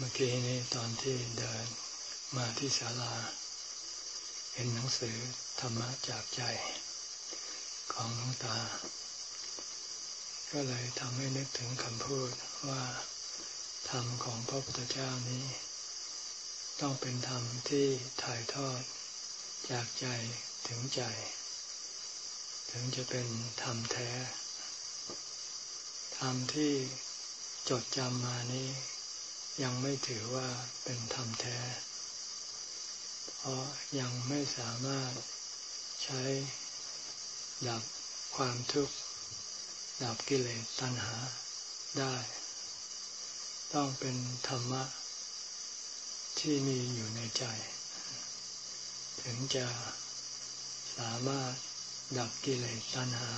เมื่อกี้นี้ตอนที่เดินมาที่ศาลา เห็นหนังสือธรรมะจากใจของหลวงตา ก็เลยทำให้นึกถึงคำพูดว่าธรรมของพระพุทธเจ้านี้ ต้องเป็นธรรมที่ถ่ายทอดจากใจถึงใจ ถึงจะเป็นธรรมแท้ ธรรมที่จดจำมานี้ ยังไม่ถือว่าเป็นธรรมแท้ เพราะยังไม่สามารถใช้ดับความทุกข์ดับกิเลสตัณหาได้ ต้องเป็นธรรมะ ที่มีอยู่ในใจ ถึงจะสามารถดับกิเลสตัณหา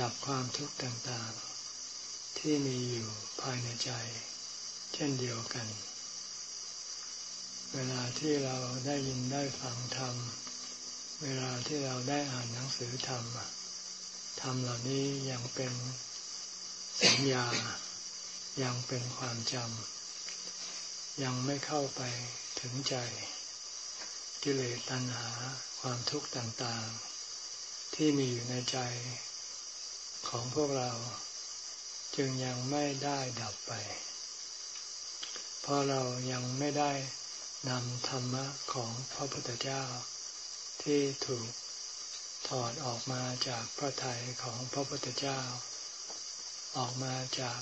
ดับความทุกข์ต่างๆ ที่มีอยู่ภายในใจ เช่นเดียวกัน เวลาที่เราได้ยินได้ฟังธรรม เวลาที่เราได้อ่านหนังสือธรรมธรรมเหล่านี้ยังเป็นสัญญา ยังเป็นความจำ ยังไม่เข้าไปถึงใจ กิเลสตัณหาความทุกข์ต่างๆ ที่มีอยู่ในใจของพวกเรา จึงยังไม่ได้ดับไป พราะเรายังไม่ได้นำธรรมะของพระพุทธเจ้า ที่ถูกถอดออกมาจากพระทัยของพระพุทธเจ้า ออกมาจาก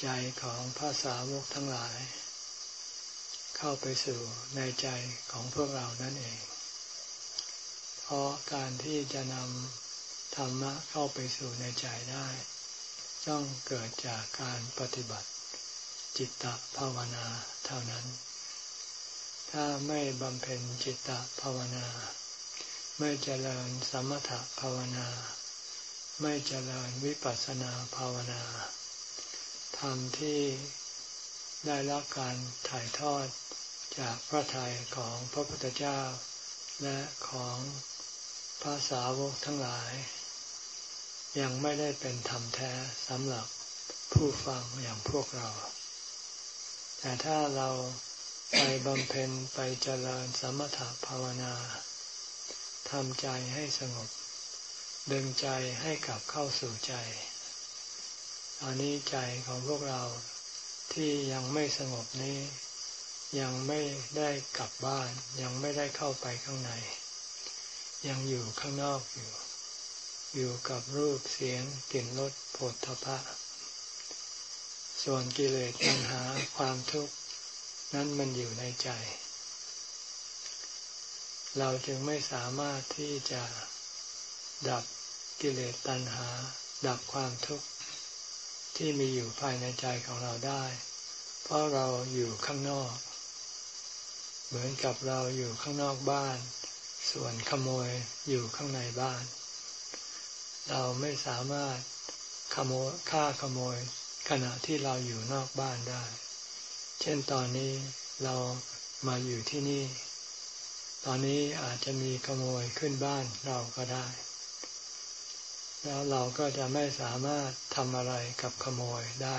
ใจของพระสาวกทั้งหลาย เข้าไปสู่ในใจของพวกเรานั่นเอง เพราะการที่จะนำธรรมะเข้าไปสู่ในใจได้ ต้องเกิดจากการปฏิบัติ จิตตภาวนาเท่านั้น ถ้าไม่บำเพ็ญจิตตภาวนา ไม่เจริญสมถภาวนา ไม่เจริญวิปัสสนาภาวนาธรรมที่ได้รับการถ่ายทอดจากพระทัยของพระพุทธเจ้า และของภาษาวกทั้งหลาย ยังไม่ได้เป็นธรรมแท้สำหรับผู้ฟังอย่างพวกเรา แต่ถ้าเราไปบำเพ็ญไปเจริญสมถภาวนาทำใจให้สงบ ดึงใจให้กลับเข้าสู่ใจ ตอนนี้ใจของพวกเราที่ยังไม่สงบนี้ ยังไม่ได้กลับบ้าน ยังไม่ได้เข้าไปข้างใน ยังอยู่ข้างนอกอยู่ อยู่กับรูปเสียงกลิ่นรสผลทพะ ส่วนกิเลสปัญหาความทุกข์นั้นมันอยู่ในใจ เราจึงไม่สามารถที่จะดับกิเลสตัณหา ดับความทุกข์ที่มีอยู่ภายในใจของเราได้ เพราะเราอยู่ข้างนอก เหมือนกับเราอยู่ข้างนอกบ้าน ส่วนขโมยอยู่ข้างในบ้าน เราไม่สามารถขโมยฆ่าขโมย ขณะที่เราอยู่นอกบ้านได้ เช่นตอนนี้เรามาอยู่ที่นี่ ตอนนี้อาจจะมีขโมยขึ้นบ้านเราก็ได้ แล้วเราก็จะไม่สามารถทำอะไรกับขโมยได้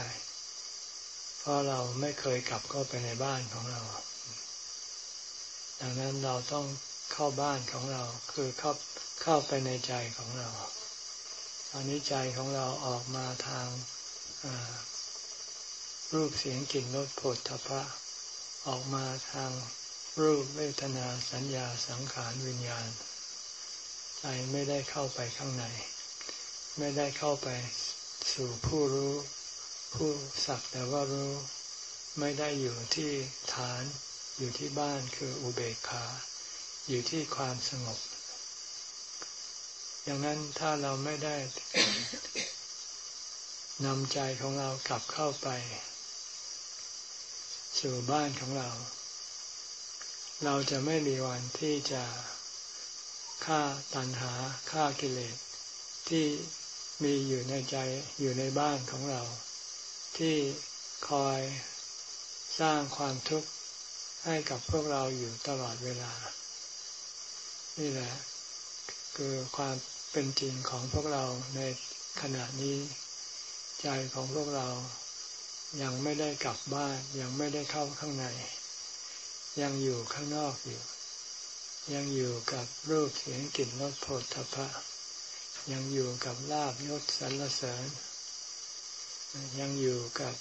เพราะเราไม่เคยกลับเข้าไปในบ้านของเรา ดังนั้นเราต้องเข้าบ้านของเราคือเข้าเข้าไปในใจของเราตอนนี้ใจของเราออกมาทาง รูปเสียงกลิ่นรสผลทพะออกมาทางรูปเวทนาสัญญาสังขารวิญญาณใจไม่ได้เข้าไปข้างใน ไม่ได้เข้าไปสู่ผู้รู้ ผู้สักแต่ว่ารู้ ไม่ได้อยู่ที่ฐานอยู่ที่บ้านคืออุเบกขา อยู่ที่ความสงบ อย่างนั้นถ้าเราไม่ได้ นำใจของเรากลับเข้าไป สู่บ้านของเรา เราจะไม่มีวันที่จะฆ่าตัณหาฆ่ากิเลสที่มีอยู่ในใจอยู่ในบ้านของเรา ที่คอยสร้างความทุกข์ให้กับพวกเราอยู่ตลอดเวลา นี่แหละ คือความเป็นจริงของพวกเราในขณะนี้ ใจของพวกเรายังไม่ได้กลับบ้าน ยังไม่ได้เข้าข้างใน ยังอยู่ข้างนอกอยู่ ยังอยู่กับรูปเสียงกลิ่นรสโผฏฐัพพะยังอยู่กับลาบยศสรรเสริญ ยังอยู่กับ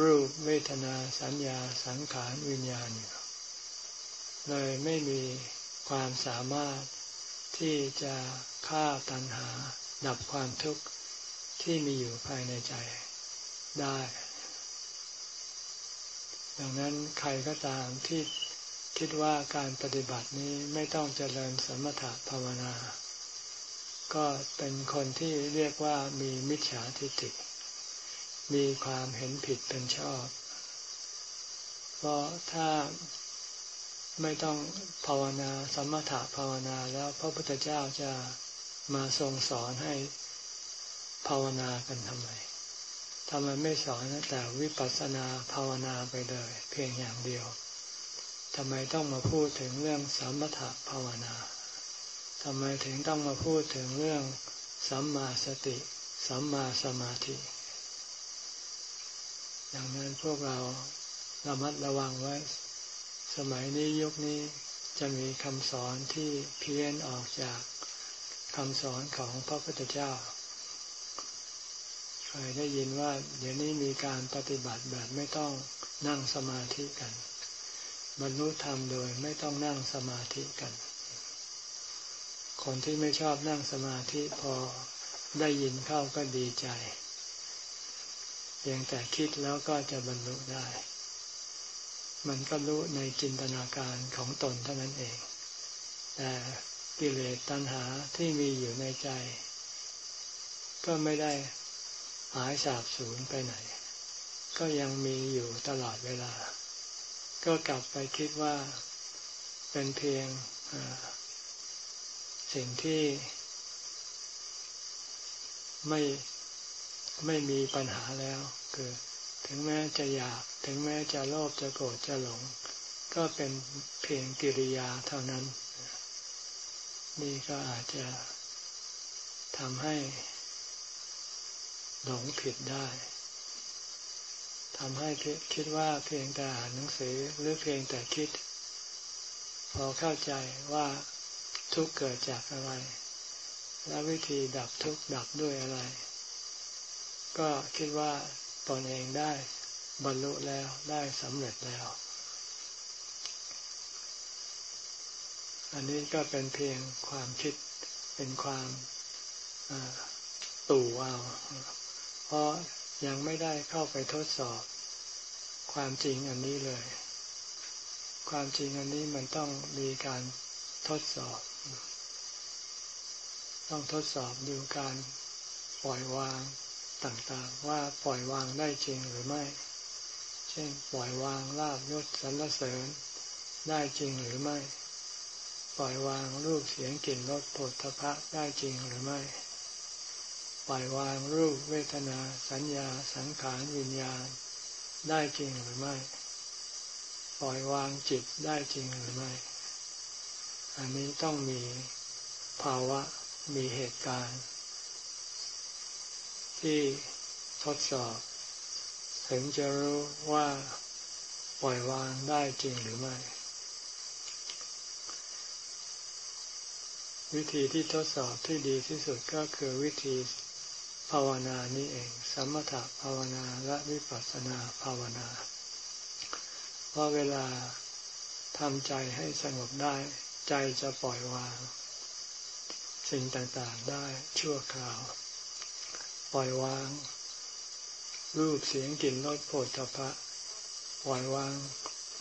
รูปเวทนาสัญญาสังขารวิญญาณอยู่เลยไม่มีความสามารถที่จะฆ่าตัณหา ดับความทุกข์ ที่มีอยู่ภายในใจได้ ดังนั้นใครก็ตามที่คิดว่าการปฏิบัตินี้ไม่ต้องเจริญสมถะภาวนา ก็เป็นคนที่เรียกว่ามีมิจฉาทิฏฐิ มีความเห็นผิดเป็นชอบ เพราะถ้าไม่ต้องภาวนาสมถะภาวนาแล้วพระพุทธเจ้าจะมาทรงสอนให้ ภาวนากันทำไมทำไมไม่สอนแต่วิปัสสนาภาวนาไปเลย เพียงอย่างเดียวทำไมต้องมาพูดถึงเรื่องสมถภาวนาทำไมถึงต้องมาพูดถึงเรื่องสัมมาสติ สัมมาสมาธิอย่างนั้นพวกเราระมัดระวังไว้ สมัยนี้ยุคนี้จะมีคำสอนที่เพี้ยนออกจากคำสอนของพระพุทธเจ้า เคยได้ยินว่า เดี๋ยวนี้มีการปฏิบัติแบบไม่ต้องนั่งสมาธิกัน บรรลุธรรมโดยไม่ต้องนั่งสมาธิกัน คนที่ไม่ชอบนั่งสมาธิพอได้ยินเข้าก็ดีใจเพียงแต่คิดแล้วก็จะบรรลุได้ มันก็รู้ในจินตนาการของตนเท่านั้นเอง แต่กิเลสตัณหาที่มีอยู่ในใจ ก็ไม่ได้ หายสาบสูญไปไหน ก็ยังมีอยู่ตลอดเวลา ก็กลับไปคิดว่าเป็นเพียงสิ่งที่ไม่ไม่มีปัญหาแล้ว คือ ถึงแม้จะอยาก ถึงแม้จะโลภจะโกรธจะหลง ก็เป็นเพียงกิริยาเท่านั้น นี่ก็อาจจะทำให้ หลงผิดได้ทำให้คิดว่าเพียงแต่อ่านหนังสือหรือเพียงแต่คิด พอเข้าใจว่าทุกเกิดจากอะไร และวิธีดับทุกดับด้วยอะไร ก็คิดว่าตนเองได้บรรลุแล้วได้สำเร็จแล้ว อันนี้ก็เป็นเพียงความคิดเป็นความตู่เอา เพราะยังไม่ได้เข้าไปทดสอบ ความจริงอันนี้เลย ความจริงอันนี้มันต้องมีการทดสอบ ต้องทดสอบดูการปล่อยวางต่างๆ ว่าปล่อยวางได้จริงหรือไม่ เช่นปล่อยวางลาบยศสรรเสริญได้จริงหรือไม่ ปล่อยวางรูปเสียงกลิ่นรสผลทพะได้จริงหรือไม่ ปล่อยวางรูปเวทนา สัญญา สังขารวิญญาณ ได้จริงหรือไม่ ปล่อยวางจิตได้จริงหรือไม่ อันนี้ต้องมีภาวะมีเหตุการณ์ ที่ทดสอบ ถึงจะรู้ว่าปล่อยวางได้จริงหรือไม่ วิธีที่ทดสอบที่ดีที่สุดก็คือวิธีาวนานี้เอง สมถภาวนาและวิปัสสนาภาวนา เพราะเวลาทำใจให้สงบได้ ใจจะปล่อยวาง สิ่งต่างๆได้ชั่วคราว ปล่อยวาง รูปเสียงกลิ่นรสโผฏฐพะปล่อยวาง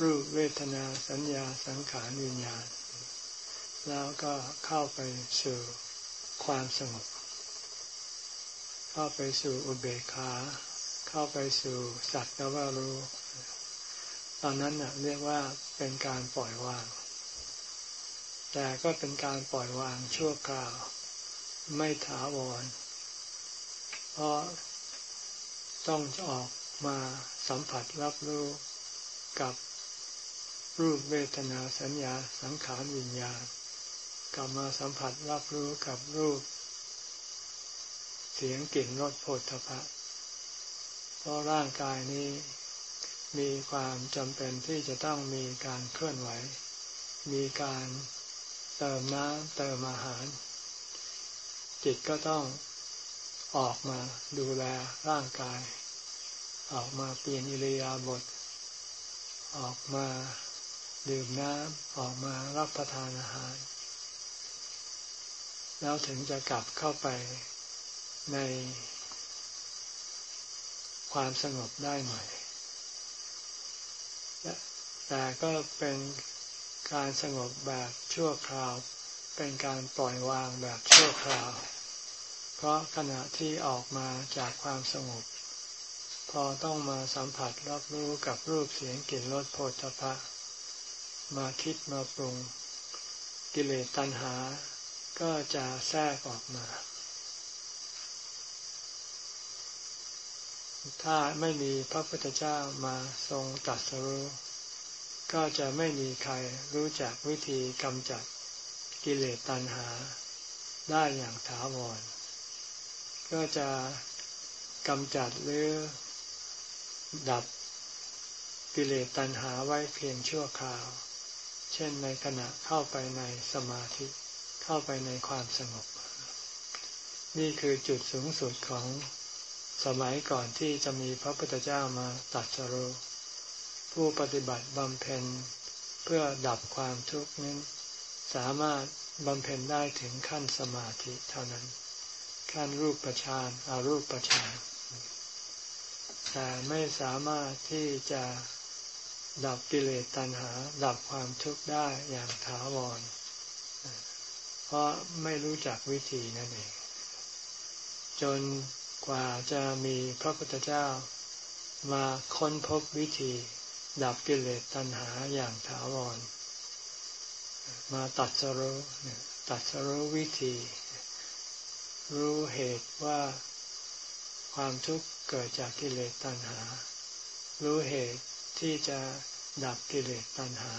รูปเวทนาสัญญาสังขารวิญญาณ แล้วก็เข้าไปสู่ความสงบ เข้าไปสู่อุเบกขา เข้าไปสู่สัตว์แล้วว่ารู้ ตอนนั้นน่ะเรียกว่าเป็นการปล่อยวาง แต่ก็เป็นการปล่อยวางชั่วคราว ไม่ถาวร เพราะต้องออกมาสัมผัสรับรู้กับรูปเวทนาสัญญาสังขารวิญญาณกลับมาสัมผัสรับรู้กับรูป เสียงกลิ่นรสโผฏฐพะเพราะร่างกายนี้มีความจำเป็นที่จะต้องมีการเคลื่อนไหว มีการเติมน้ำเติมอาหาร จิตก็ต้องออกมาดูแลร่างกาย ออกมาเปลี่ยนอิริยาบถออกมาดื่มน้ำออกมารับประทานอาหาร แล้วถึงจะกลับเข้าไป ในความสงบได้ใหม่ แต่ก็เป็นการสงบแบบชั่วคราว เป็นการปล่อยวางแบบชั่วคราว เพราะขณะที่ออกมาจากความสงบ พอต้องมาสัมผัสรับรู้กับรูปเสียงกลิ่นรสโผฏฐะมาคิดมาปรุง กิเลสตัณหาก็จะแทรกออกมา ถ้าไม่มีพระพุทธเจ้ามาทรงตรัสรู้ก็จะไม่มีใครรู้จักวิธีกำจัดกิเลสตัณหาได้อย่างถาวร ก็จะกำจัดหรือดับกิเลสตัณหาไว้เพียงชั่วคราว เช่นในขณะเข้าไปในสมาธิ เข้าไปในความสงบ นี่คือจุดสูงสุดของ สมัยก่อนที่จะมีพระพุทธเจ้ามาตัดสรุผู้ปฏิบัติบำเพ็ญเพื่อดับความทุกข์นั้น สามารถบำเพ็ญได้ถึงขั้นสมาธิเท่านั้น ขั้นรูปประชานอารูปประชานแต่ไม่สามารถที่จะดับกิเลสตัณหา ดับความทุกข์ได้อย่างถาวร เพราะไม่รู้จักวิธีนั่นเอง จน กว่าจะมีพระพุทธเจ้ามาค้นพบวิธีดับกิเลสตัณหาอย่างถาวร มาตัดสรู้ตัดสรู้วิธี รู้เหตุว่าความทุกข์เกิดจากกิเลสตัณหา รู้เหตุที่จะดับกิเลสตัณหา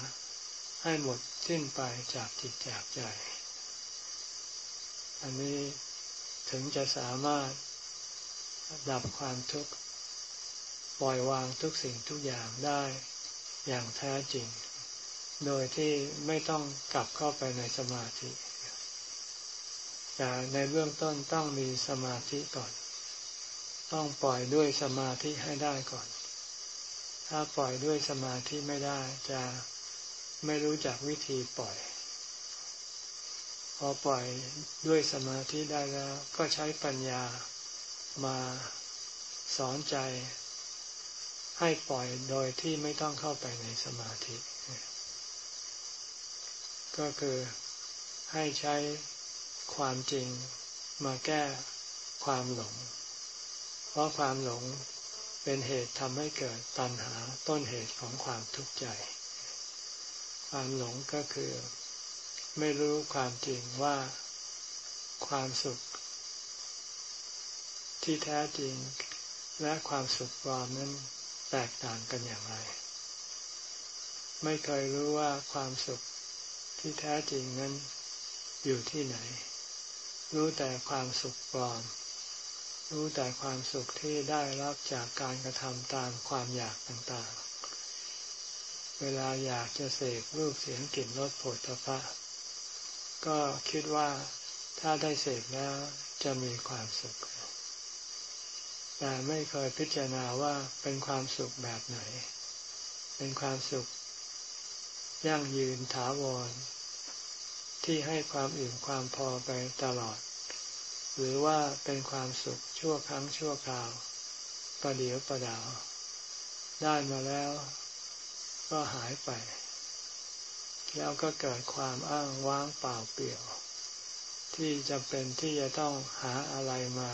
ให้หมดสิ้นไปจากจิตจากใจ อันนี้ถึงจะสามารถ ดับความทุกข์ปล่อยวางทุกสิ่งทุกอย่างได้อย่างแท้จริง โดยที่ไม่ต้องกลับเข้าไปในสมาธิแต่ในเบื้องต้นต้องมีสมาธิก่อน ต้องปล่อยด้วยสมาธิให้ได้ก่อน ถ้าปล่อยด้วยสมาธิไม่ได้จะไม่รู้จักวิธีปล่อย พอปล่อยด้วยสมาธิได้แล้ว ก็ใช้ปัญญา มาสอนใจให้ปล่อยโดยที่ไม่ต้องเข้าไปในสมาธิ ก็คือให้ใช้ความจริงมาแก้ความหลง เพราะความหลงเป็นเหตุทำให้เกิดตัณหาต้นเหตุของความทุกข์ใจ ความหลงก็คือไม่รู้ความจริงว่าความสุข ที่แท้จริงและความสุขปลอมนั้นแตกต่างกันอย่างไร ไม่เคยรู้ว่าความสุขที่แท้จริงนั้นอยู่ที่ไหน รู้แต่ความสุขปลอม รู้แต่ความสุขที่ได้รับจากการกระทำตามความอยากต่างๆ เวลาอยากจะเสกรูปเสียงกลิ่นรสผลพระก็คิดว่าถ้าได้เสกแล้วจะมีความสุข แต่ไม่เคยพิจารณาว่าเป็นความสุขแบบไหน เป็นความสุข ยั่งยืนถาวร ที่ให้ความอิ่มความพอไปตลอด หรือว่าเป็นความสุขชั่วครั้งชั่วคราว ประเดียวประดาว ได้มาแล้วก็หายไป แล้วก็เกิดความอ้างว้างเปล่าเปลี่ยว ที่จะเป็นที่จะต้องหาอะไรมา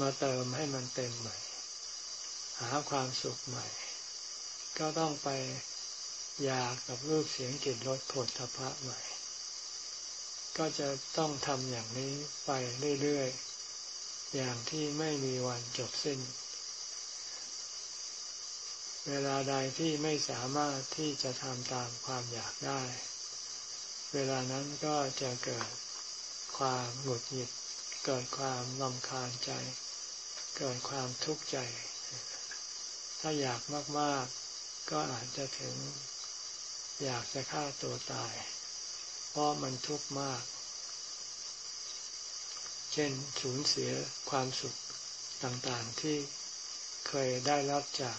มาเติมให้มันเต็มใหม่ หาความสุขใหม่ ก็ต้องไปอยากกับรูปเสียงกลิ่นรสผลทพะใหม่ ก็จะต้องทำอย่างนี้ไปเรื่อยๆ อย่างที่ไม่มีวันจบสิ้น เวลาใดที่ไม่สามารถที่จะทำตามความอยากได้ เวลานั้นก็จะเกิดความหงุดหงิดเกิดความลำคาญใจ เกิดความทุกข์ใจ ถ้าอยากมากๆ ก็อาจจะถึงอยากจะฆ่าตัวตาย เพราะมันทุกข์มาก เช่นสูญเสียความสุขต่างๆที่เคยได้รับจาก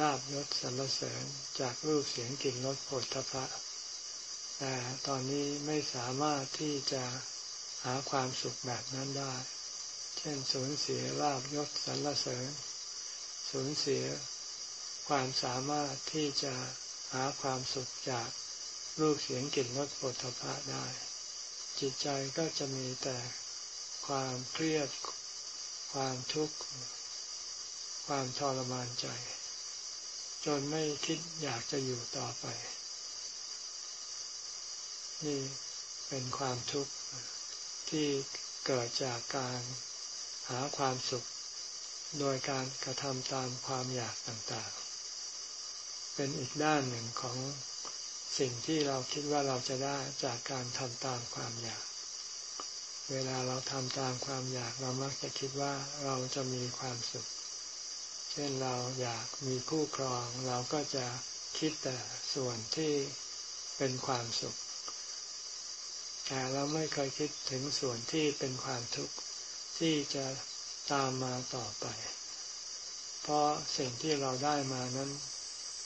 ลาบยศสรรเสริญจากรูปเสียงกลิ่นรสโผฏฐพะแต่ตอนนี้ไม่สามารถที่จะหาความสุขแบบนั้นได้ เช่นสูญเสียลาบยศสรรเสริญ สูญเสียความสามารถที่จะหาความสุขจากรูปเสียงกลิ่นรสโผฏฐพะได้ จิตใจก็จะมีแต่ความเครียด ความทุกข์ ความทรมานใจ จนไม่คิดอยากจะอยู่ต่อไป นี่เป็นความทุกข์ที่เกิดจากการ หาความสุข โดยการกระทำตามความอยากต่างๆ เป็นอีกด้านหนึ่งของสิ่งที่เราคิดว่าเราจะได้จากการทำตามความอยาก เวลาเราทำตามความอยากเรามักจะคิดว่าเราจะมีความสุข เช่นเราอยากมีคู่ครอง เราก็จะคิดแต่ส่วนที่เป็นความสุข แต่เราไม่เคยคิดถึงส่วนที่เป็นความทุกข์ ที่จะตามมาต่อไป เพราะสิ่งที่เราได้มานั้น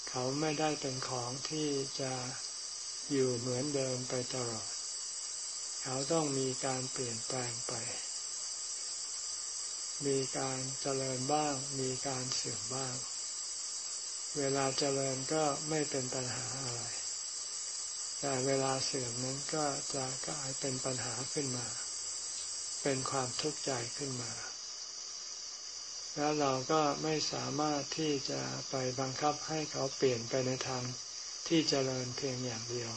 เขาไม่ได้เป็นของที่จะอยู่เหมือนเดิมไปตลอด เขาต้องมีการเปลี่ยนแปลงไป มีการเจริญบ้าง มีการเสื่อมบ้าง เวลาเจริญก็ไม่เป็นปัญหาอะไร แต่เวลาเสื่อมนั้นก็จะกลายเป็นปัญหาขึ้นมา เป็นความทุกข์ใจขึ้นมา แล้วเราก็ไม่สามารถที่จะไปบังคับให้เขาเปลี่ยนไปในทางที่เจริญเพียงอย่างเดียว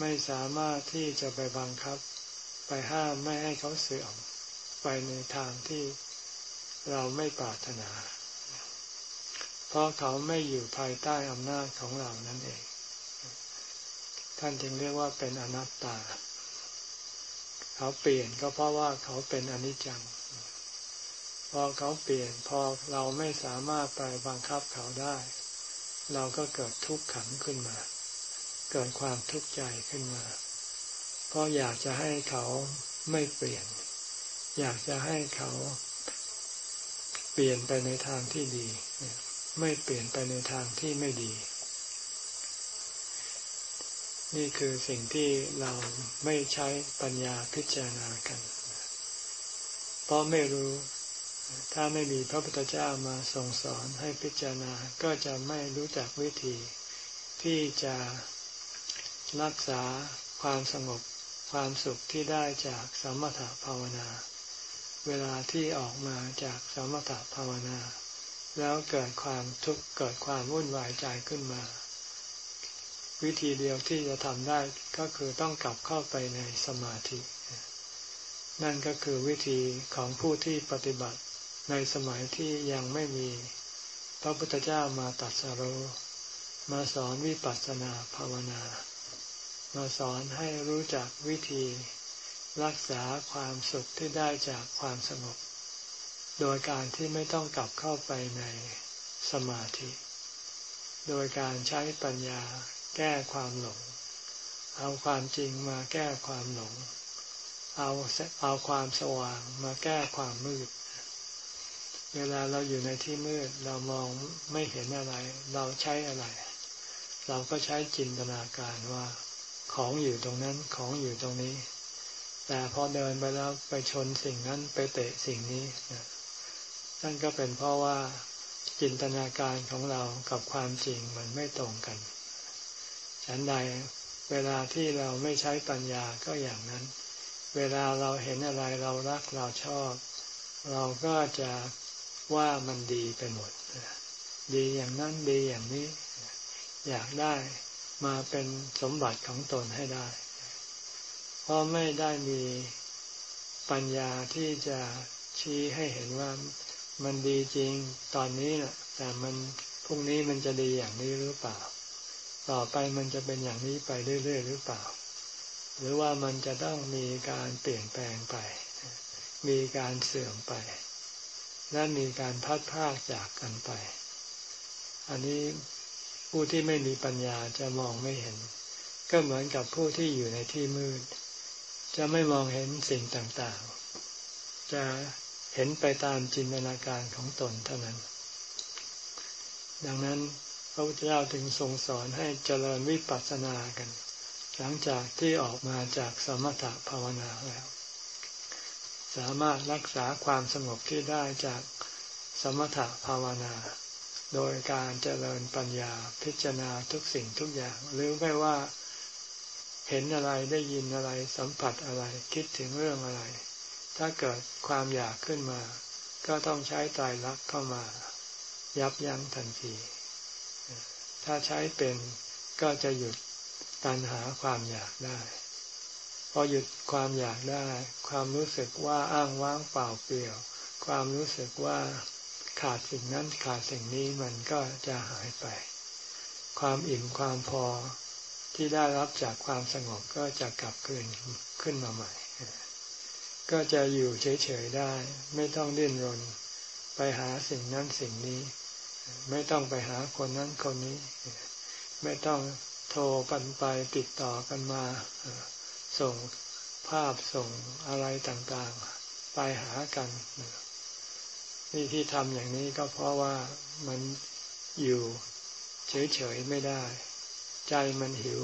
ไม่สามารถที่จะไปบังคับ ไปห้ามไม่ให้เขาเสื่อมไปในทางที่เราไม่ปรารถนา เพราะเขาไม่อยู่ภายใต้อำนาจของเรานั่นเอง ท่านจึงเรียกว่าเป็นอนัตตา เขาเปลี่ยนก็เพราะว่าเขาเป็นอนิจจัง พอเขาเปลี่ยนพอเราไม่สามารถไปบังคับเขาได้ เราก็เกิดทุกข์ขังขึ้นมา เกิดความทุกข์ใจขึ้นมา เพราะอยากจะให้เขาไม่เปลี่ยน อยากจะให้เขาเปลี่ยนไปในทางที่ดี ไม่เปลี่ยนไปในทางที่ไม่ดี นี่คือสิ่งที่เราไม่ใช้ปัญญาพิจารณากัน เพราะไม่รู้ ถ้าไม่มีพระพุทธเจ้ามาส่งสอนให้พิจารณา ก็จะไม่รู้จักวิธี ที่จะรักษาความสงบความสุขที่ได้จากสมถภาวนา เวลาที่ออกมาจากสมถภาวนา แล้วเกิดความทุกข์เกิดความวุ่นวายใจขึ้นมา วิธีเดียวที่จะทำได้ก็คือต้องกลับเข้าไปในสมาธิ นั่นก็คือวิธีของผู้ที่ปฏิบัติในสมัยที่ยังไม่มี พระพุทธเจ้ามาตัดสรุมาสอนวิปัสสนาภาวนา มาสอนให้รู้จักวิธีรักษาความสุขที่ได้จากความสงบ โดยการที่ไม่ต้องกลับเข้าไปในสมาธิ โดยการใช้ปัญญา แก้ความหลง เอาความจริงมาแก้ความหลง เอาเอาความสว่างมาแก้ความมืด เวลาเราอยู่ในที่มืดเรามองไม่เห็นอะไร เราใช้อะไร เราก็ใช้จินตนาการว่า ของอยู่ตรงนั้นของอยู่ตรงนี้ แต่พอเดินไปแล้วไปชนสิ่งนั้นไปเตะสิ่งนี้นั่นก็เป็นเพราะว่าจินตนาการของเรากับความจริงมันไม่ตรงกัน ฉันใดเวลาที่เราไม่ใช้ปัญญาก็อย่างนั้น เวลาเราเห็นอะไรเรารักเราชอบ เราก็จะว่ามันดีไปหมด ดีอย่างนั้นดีอย่างนี้ อยากได้มาเป็นสมบัติของตนให้ได้ เพราะไม่ได้มีปัญญาที่จะชี้ให้เห็นว่ามันดีจริงตอนนี้นะแต่มันพรุ่งนี้มันจะดีอย่างนี้หรือเปล่า ต่อไปมันจะเป็นอย่างนี้ไปเรื่อยๆหรือเปล่า หรือว่ามันจะต้องมีการเปลี่ยนแปลงไป มีการเสื่อมไปนและมีการพัดพากจากกันไป อันนี้ผู้ที่ไม่มีปัญญาจะมองไม่เห็น ก็เหมือนกับผู้ที่อยู่ในที่มืด จะไม่มองเห็นสิ่งต่างๆ จะเห็นไปตามจินตนาการของตนเท่านั้น ดังนั้น ระพุทธเจ้าถึงทรงสอนให้เจริญวิปัสสนากัน หลังจากที่ออกมาจากสมถภาวนาแล้ว สามารถรักษาความสงบที่ได้จากสมถภาวนา โดยการเจริญปัญญาพิจารณาทุกสิ่งทุกอย่าง หรือไม่ว่าเห็นอะไรได้ยินอะไรสัมผัสอะไรคิดถึงเรื่องอะไร ถ้าเกิดความอยากขึ้นมา ก็ต้องใช้ตายรักเข้ามา ยับยั้งทันที ถ้าใช้เป็นก็จะหยุดตัณหาความอยากได้ พอหยุดความอยากได้ ความรู้สึกว่าอ้างว้างเปล่าเปลี่ยว ความรู้สึกว่าขาดสิ่งนั้นขาดสิ่งนี้มันก็จะหายไป ความอิ่มความพอที่ได้รับจากความสงบก็จะกลับคืนขึ้นมาใหม่ ก็จะอยู่เฉยๆได้ ไม่ต้องดิ้นรน ไปหาสิ่งนั้นสิ่งนี้ ไม่ต้องไปหาคนนั้นคนนี้ ไม่ต้องโทรกันไปติดต่อกันมา ส่งภาพส่งอะไรต่างๆ ไปหากัน นี่ที่ทำอย่างนี้ก็เพราะว่ามันอยู่เฉยๆไม่ได้ ใจมันหิว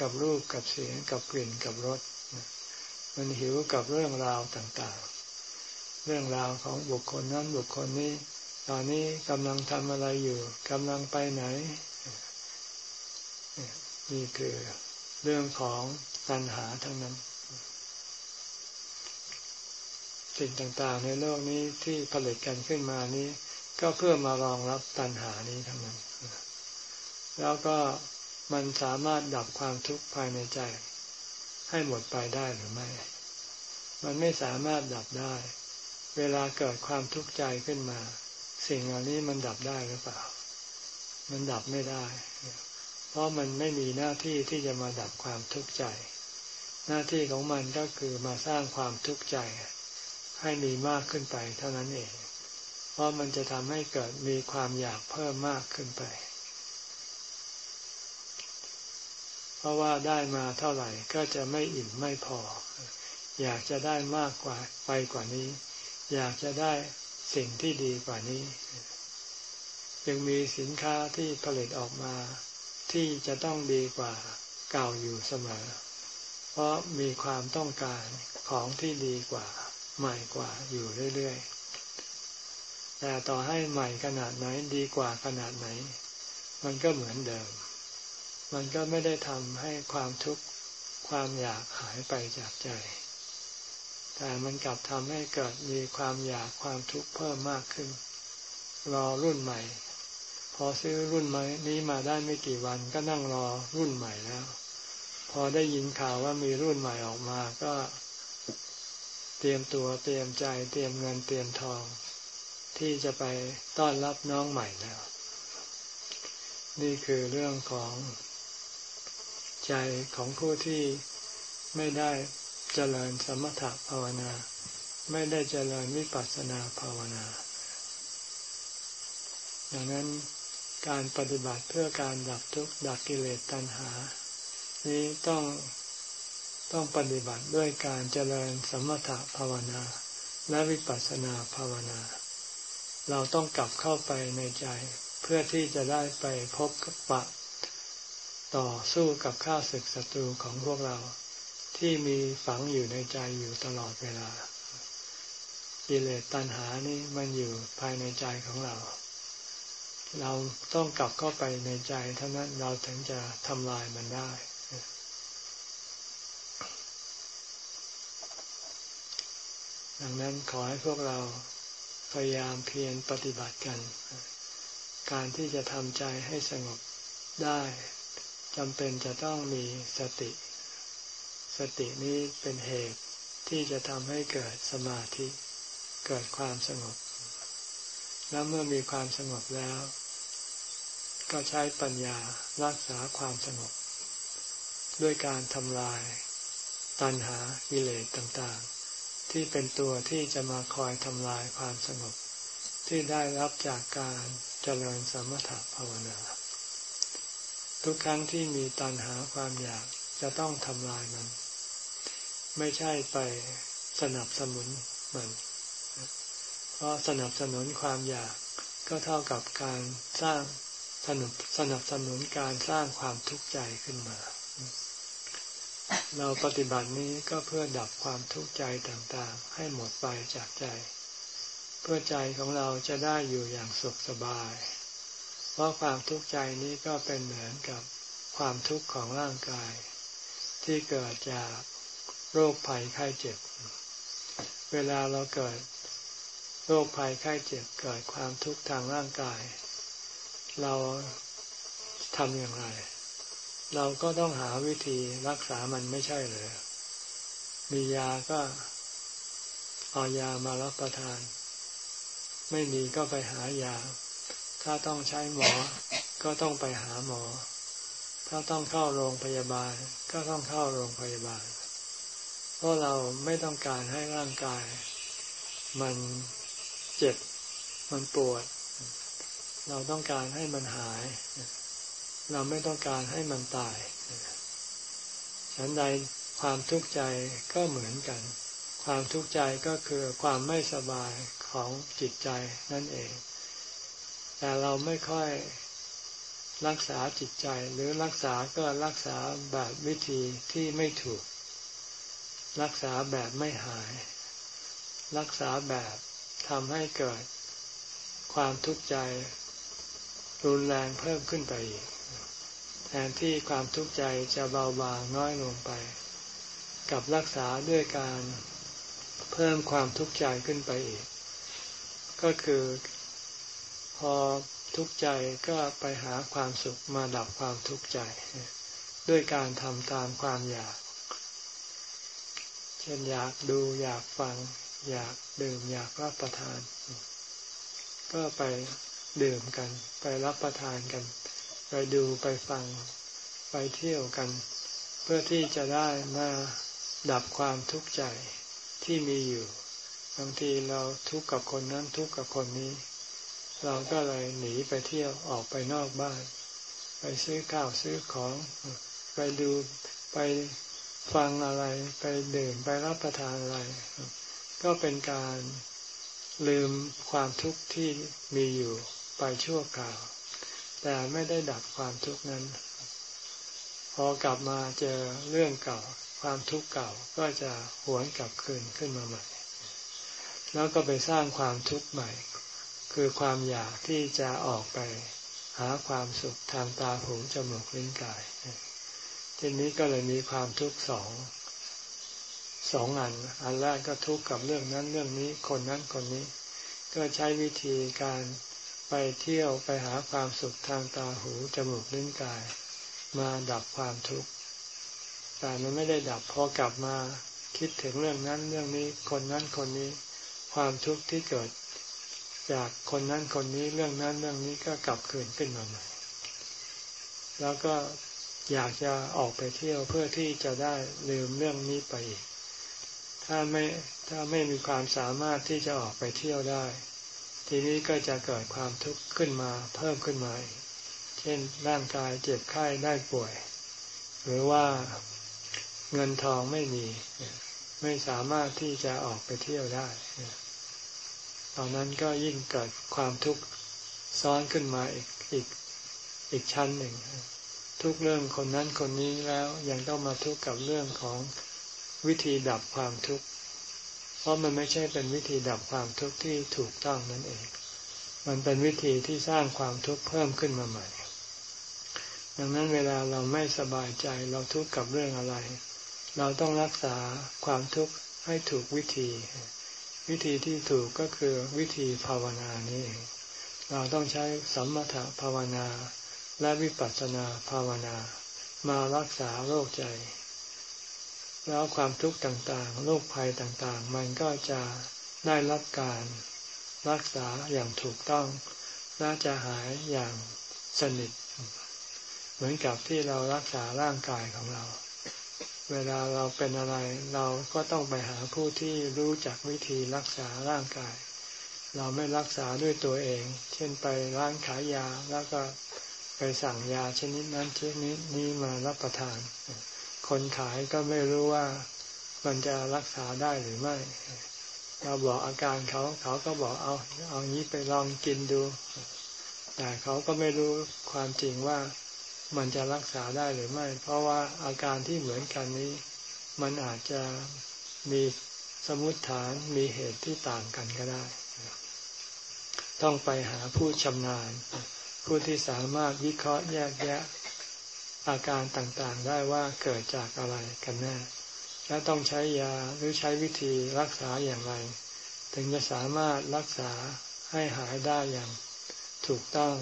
กับรูปกับเสียงกับกลิ่นกับรสมันหิวกับเรื่องราวต่างๆ เรื่องราวของบุคคลนั้นบุคคลนี้ ตอนนี้กำลังทำอะไรอยู่กำลังไปไหน นี่คือเรื่องของตัณหาทั้งนั้น สิ่งต่างๆในโลกนี้ที่ผลิตกันขึ้นมานี้ ก็เพื่อมารองรับตัณหานี้ทั้งนั้น แล้วก็มันสามารถดับความทุกข์ภายในใจ ให้หมดไปได้หรือไม่ มันไม่สามารถดับได้ เวลาเกิดความทุกข์ใจขึ้นมา สิ่งเหล่านี้มันดับได้หรือเปล่า มันดับไม่ได้ เพราะมันไม่มีหน้าที่ที่จะมาดับความทุกข์ใจ หน้าที่ของมันก็คือมาสร้างความทุกข์ใจ ให้มีมากขึ้นไปเท่านั้นเอง เพราะมันจะทำให้เกิดมีความอยากเพิ่มมากขึ้นไป เพราะว่าได้มาเท่าไหร่ก็จะไม่อิ่มไม่พอ อยากจะได้มากกว่าไปกว่านี้ อยากจะได้ สิ่งที่ดีกว่านี้ ยังมีสินค้าที่ผลิตออกมา ที่จะต้องดีกว่าเก่าอยู่เสมอ เพราะมีความต้องการของที่ดีกว่า ใหม่กว่าอยู่เรื่อยๆ แต่ต่อให้ใหม่ขนาดไหนดีกว่าขนาดไหน มันก็เหมือนเดิม มันก็ไม่ได้ทำให้ความทุกข์ความอยากหายไปจากใจ แต่มันกลับทำให้เกิดมีความอยากความทุกข์เพิ่มมากขึ้น รอรุ่นใหม่ พอซื้อรุ่นใหม่นี้มาได้ไม่กี่วันก็นั่งรอรุ่นใหม่แล้ว พอได้ยินข่าวว่ามีรุ่นใหม่ออกมาก็ เตรียมตัวเตรียมใจ เตรียมเงินเตรียมทอง ที่จะไปต้อนรับน้องใหม่แล้ว นี่คือเรื่องของใจของผู้ที่ไม่ได้ เจริญสมถะภาวนา ไม่ได้เจริญวิปัสสนาภาวนา ดังนั้นการปฏิบัติเพื่อการดับทุกข์ดับกิเลสตัณหา นี้ต้องต้องปฏิบัติด้วยการเจริญสมถะภาวนา และวิปัสสนาภาวนา เราต้องกลับเข้าไปในใจ เพื่อที่จะได้ไปพบกับปะ ต่อสู้กับข้าศึกศัตรูของพวกเรา ที่มีฝังอยู่ในใจอยู่ตลอดเวลา กิเลสตัณหานี่มันอยู่ภายในใจของเรา เราต้องกลับเข้าไปในใจเท่านั้นเราถึงจะทำลายมันได้ ดังนั้นขอให้พวกเราพยายามเพียรปฏิบัติกัน การที่จะทำใจให้สงบได้จำเป็นจะต้องมีสติ สตินี้เป็นเหตุที่จะทำให้เกิดสมาธิ เกิดความสงบ แล้วเมื่อมีความสงบแล้ว ก็ใช้ปัญญารักษาความสงบ ด้วยการทำลาย ตัณหาวิเลสต่างๆ ที่เป็นตัวที่จะมาคอยทำลายความสงบ ที่ได้รับจากการเจริญสมถะภาวนา ทุกครั้งที่มีตัณหาความอยากจะต้องทำลายมัน ไม่ใช่ไปสนับสนุนมัน เพราะสนับสนุนความอยากก็เท่ากับการสร้างสนับสนับสนุนการสร้างความทุกข์ใจขึ้นมา เราปฏิบัตินี้ก็เพื่อดับความทุกข์ใจต่างๆ ให้หมดไปจากใจ เพื่อใจของเราจะได้อยู่อย่างสุขสบาย เพราะความทุกข์ใจนี้ก็เป็นเหมือนกับความทุกข์ของร่างกาย ที่เกิดจาก โรคภัยไข้เจ็บ เวลาเราเกิดโรคภัยไข้เจ็บเกิดความทุกข์ทางร่างกาย เราทำอย่างไร เราก็ต้องหาวิธีรักษามันไม่ใช่หรือมียาก็เอายามารับประทาน ไม่มีก็ไปหายา ถ้าต้องใช้หมอ ก็ต้องไปหาหมอ ถ้าต้องเข้าโรงพยาบาล ก็ต้องเข้าโรงพยาบาล เพราะเราไม่ต้องการให้ร่างกาย มันเจ็บ มันปวด เราต้องการให้มันหาย เราไม่ต้องการให้มันตายฉันใดความทุกข์ใจก็เหมือนกัน ความทุกข์ใจก็คือความไม่สบายของจิตใจนั่นเอง แต่เราไม่ค่อยรักษาจิตใจหรือรักษาก็รักษาแบบวิธีที่ไม่ถูก รักษาแบบไม่หาย รักษาแบบทำให้เกิดความทุกข์ใจรุนแรงเพิ่มขึ้นไปอีก แทนที่ความทุกข์ใจจะเบาบางน้อยลงไป กับรักษาด้วยการเพิ่มความทุกข์ใจขึ้นไปอีก ก็คือพอทุกข์ใจก็ไปหาความสุขมาดับความทุกข์ใจ ด้วยการทำตามความอยาก ช่นอยากดูอยากฟัง อยากดื่มอยากรับประทาน ก็ไปดื่มกัน ไปรับประทานกัน ไปดูไปฟัง ไปเที่ยวกัน เพื่อที่จะได้มาดับความทุกข์ใจที่มีอยู่บางทีเราทุกข์กับคนนั้นทุกข์กับคนนี้ เราก็เลยหนีไปเที่ยวออกไปนอกบ้าน ไปซื้อข้าวซื้อของ ไปดูไป ฟังอะไรไปดื่มไปรับประทานอะไร ก็เป็นการลืมความทุกข์ที่มีอยู่ไปชั่วคราว แต่ไม่ได้ดับความทุกข์นั้น พอกลับมาเจอเรื่องเก่า ความทุกข์เก่าก็จะหวนกลับคืนขึ้นมาใหม่ แล้วก็ไปสร้างความทุกข์ใหม่ คือความอยากที่จะออกไป หาความสุขทางตาหูจมูกลิ้นกาย ทีนี้ก็เลยมีความทุกข์สองสองอัน อันแรกก็ทุกข์กับเรื่องนั้นเรื่องนี้ คนนั้นคนนี้ ก็ใช้วิธีการไปเที่ยวไปหาความสุขทางตาหูจมูกลิ้นกาย มาดับความทุกข์แต่มันไม่ได้ดับพอกลับมาคิดถึงเรื่องนั้นเรื่องนี้ คนนั้นคนนี้ ความทุกข์ที่เกิด จากคนนั้นคนนี้เรื่องนั้นเรื่องนี้ก็กลับคืนขึ้นมาใหม่ แล้วก็ อยากจะออกไปเที่ยวเพื่อที่จะได้ลืมเรื่องนี้ไปอีก ถ้าไม่ถ้าไม่มีความสามารถที่จะออกไปเที่ยวได้ ทีนี้ก็จะเกิดความทุกข์ขึ้นมาเพิ่มขึ้นมาเช่นร่างกายเจ็บไข้ได้ป่วย หรือว่าเงินทองไม่มี ไม่สามารถที่จะออกไปเที่ยวได้ ตอนนั้นก็ยิ่งเกิดความทุกข์ซ้อนขึ้นมาอีกอีกอีกชั้นหนึ่ง ทุกเรื่องคนนั้นคนนี้แล้วยังต้องมาทุกข์กับเรื่องของวิธีดับความทุกข์ เพราะมันไม่ใช่เป็นวิธีดับความทุกข์ที่ถูกต้องนั่นเอง มันเป็นวิธีที่สร้างความทุกข์เพิ่มขึ้นมาใหม่ ดังนั้นเวลาเราไม่สบายใจเราทุกข์กับเรื่องอะไร เราต้องรักษาความทุกข์ให้ถูกวิธี วิธีที่ถูกก็คือวิธีภาวนานี่เองเราต้องใช้สัมมถภาวนา และวิปัสสนาภาวนา มารักษาโรคใจ แล้วความทุกข์ต่างๆ โรคภัยต่างๆ มันก็จะได้รับการรักษาอย่างถูกต้องและจะหายอย่างสนิท เหมือนกับที่เรารักษาร่างกายของเรา เวลาเราเป็นอะไรเราก็ต้องไปหาผู้ที่รู้จักวิธีรักษาร่างกาย เราไม่รักษาด้วยตัวเอง เช่นไปร้านขายยาแล้วก็ ไปสั่งยาชนิดนั้นชนิดนี้มารับประทาน คนขายก็ไม่รู้ว่ามันจะรักษาได้หรือไม่ เราบอกอาการเขาเขาก็บอกเอาเอางี้ไปลองกินดู แต่เขาก็ไม่รู้ความจริงว่ามันจะรักษาได้หรือไม่ เพราะว่าอาการที่เหมือนกันนี้ มันอาจจะมีสมุติฐานมีเหตุที่ต่างกันก็ได้ ต้องไปหาผู้ชำนาญ ผู้ที่สามารถวิเคราะห์แยกแยะอาการต่างๆ ได้ว่าเกิดจากอะไรกันแน่ และต้องใช้ยาหรือใช้วิธีรักษาอย่างไร ถึงจะสามารถรักษาให้หายได้อย่างถูกต้อง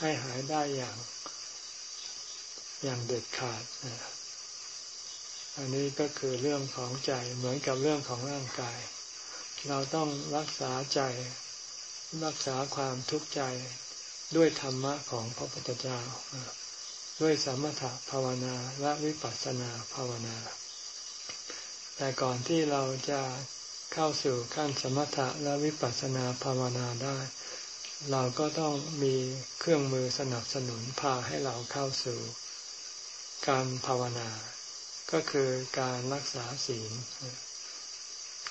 ให้หายได้อย่าง อย่างเด็ดขาด อันนี้ก็คือเรื่องของใจเหมือนกับเรื่องของร่างกาย เราต้องรักษาใจ รักษาความทุกข์ใจ ด้วยธรรมะของพระพุทธเจ้า ด้วยสมถะภาวนาและวิปัสสนาภาวนา แต่ก่อนที่เราจะเข้าสู่ขั้นสมถะและวิปัสสนาภาวนาได้ เราก็ต้องมีเครื่องมือสนับสนุนพาให้เราเข้าสู่การภาวนา ก็คือการรักษาศีล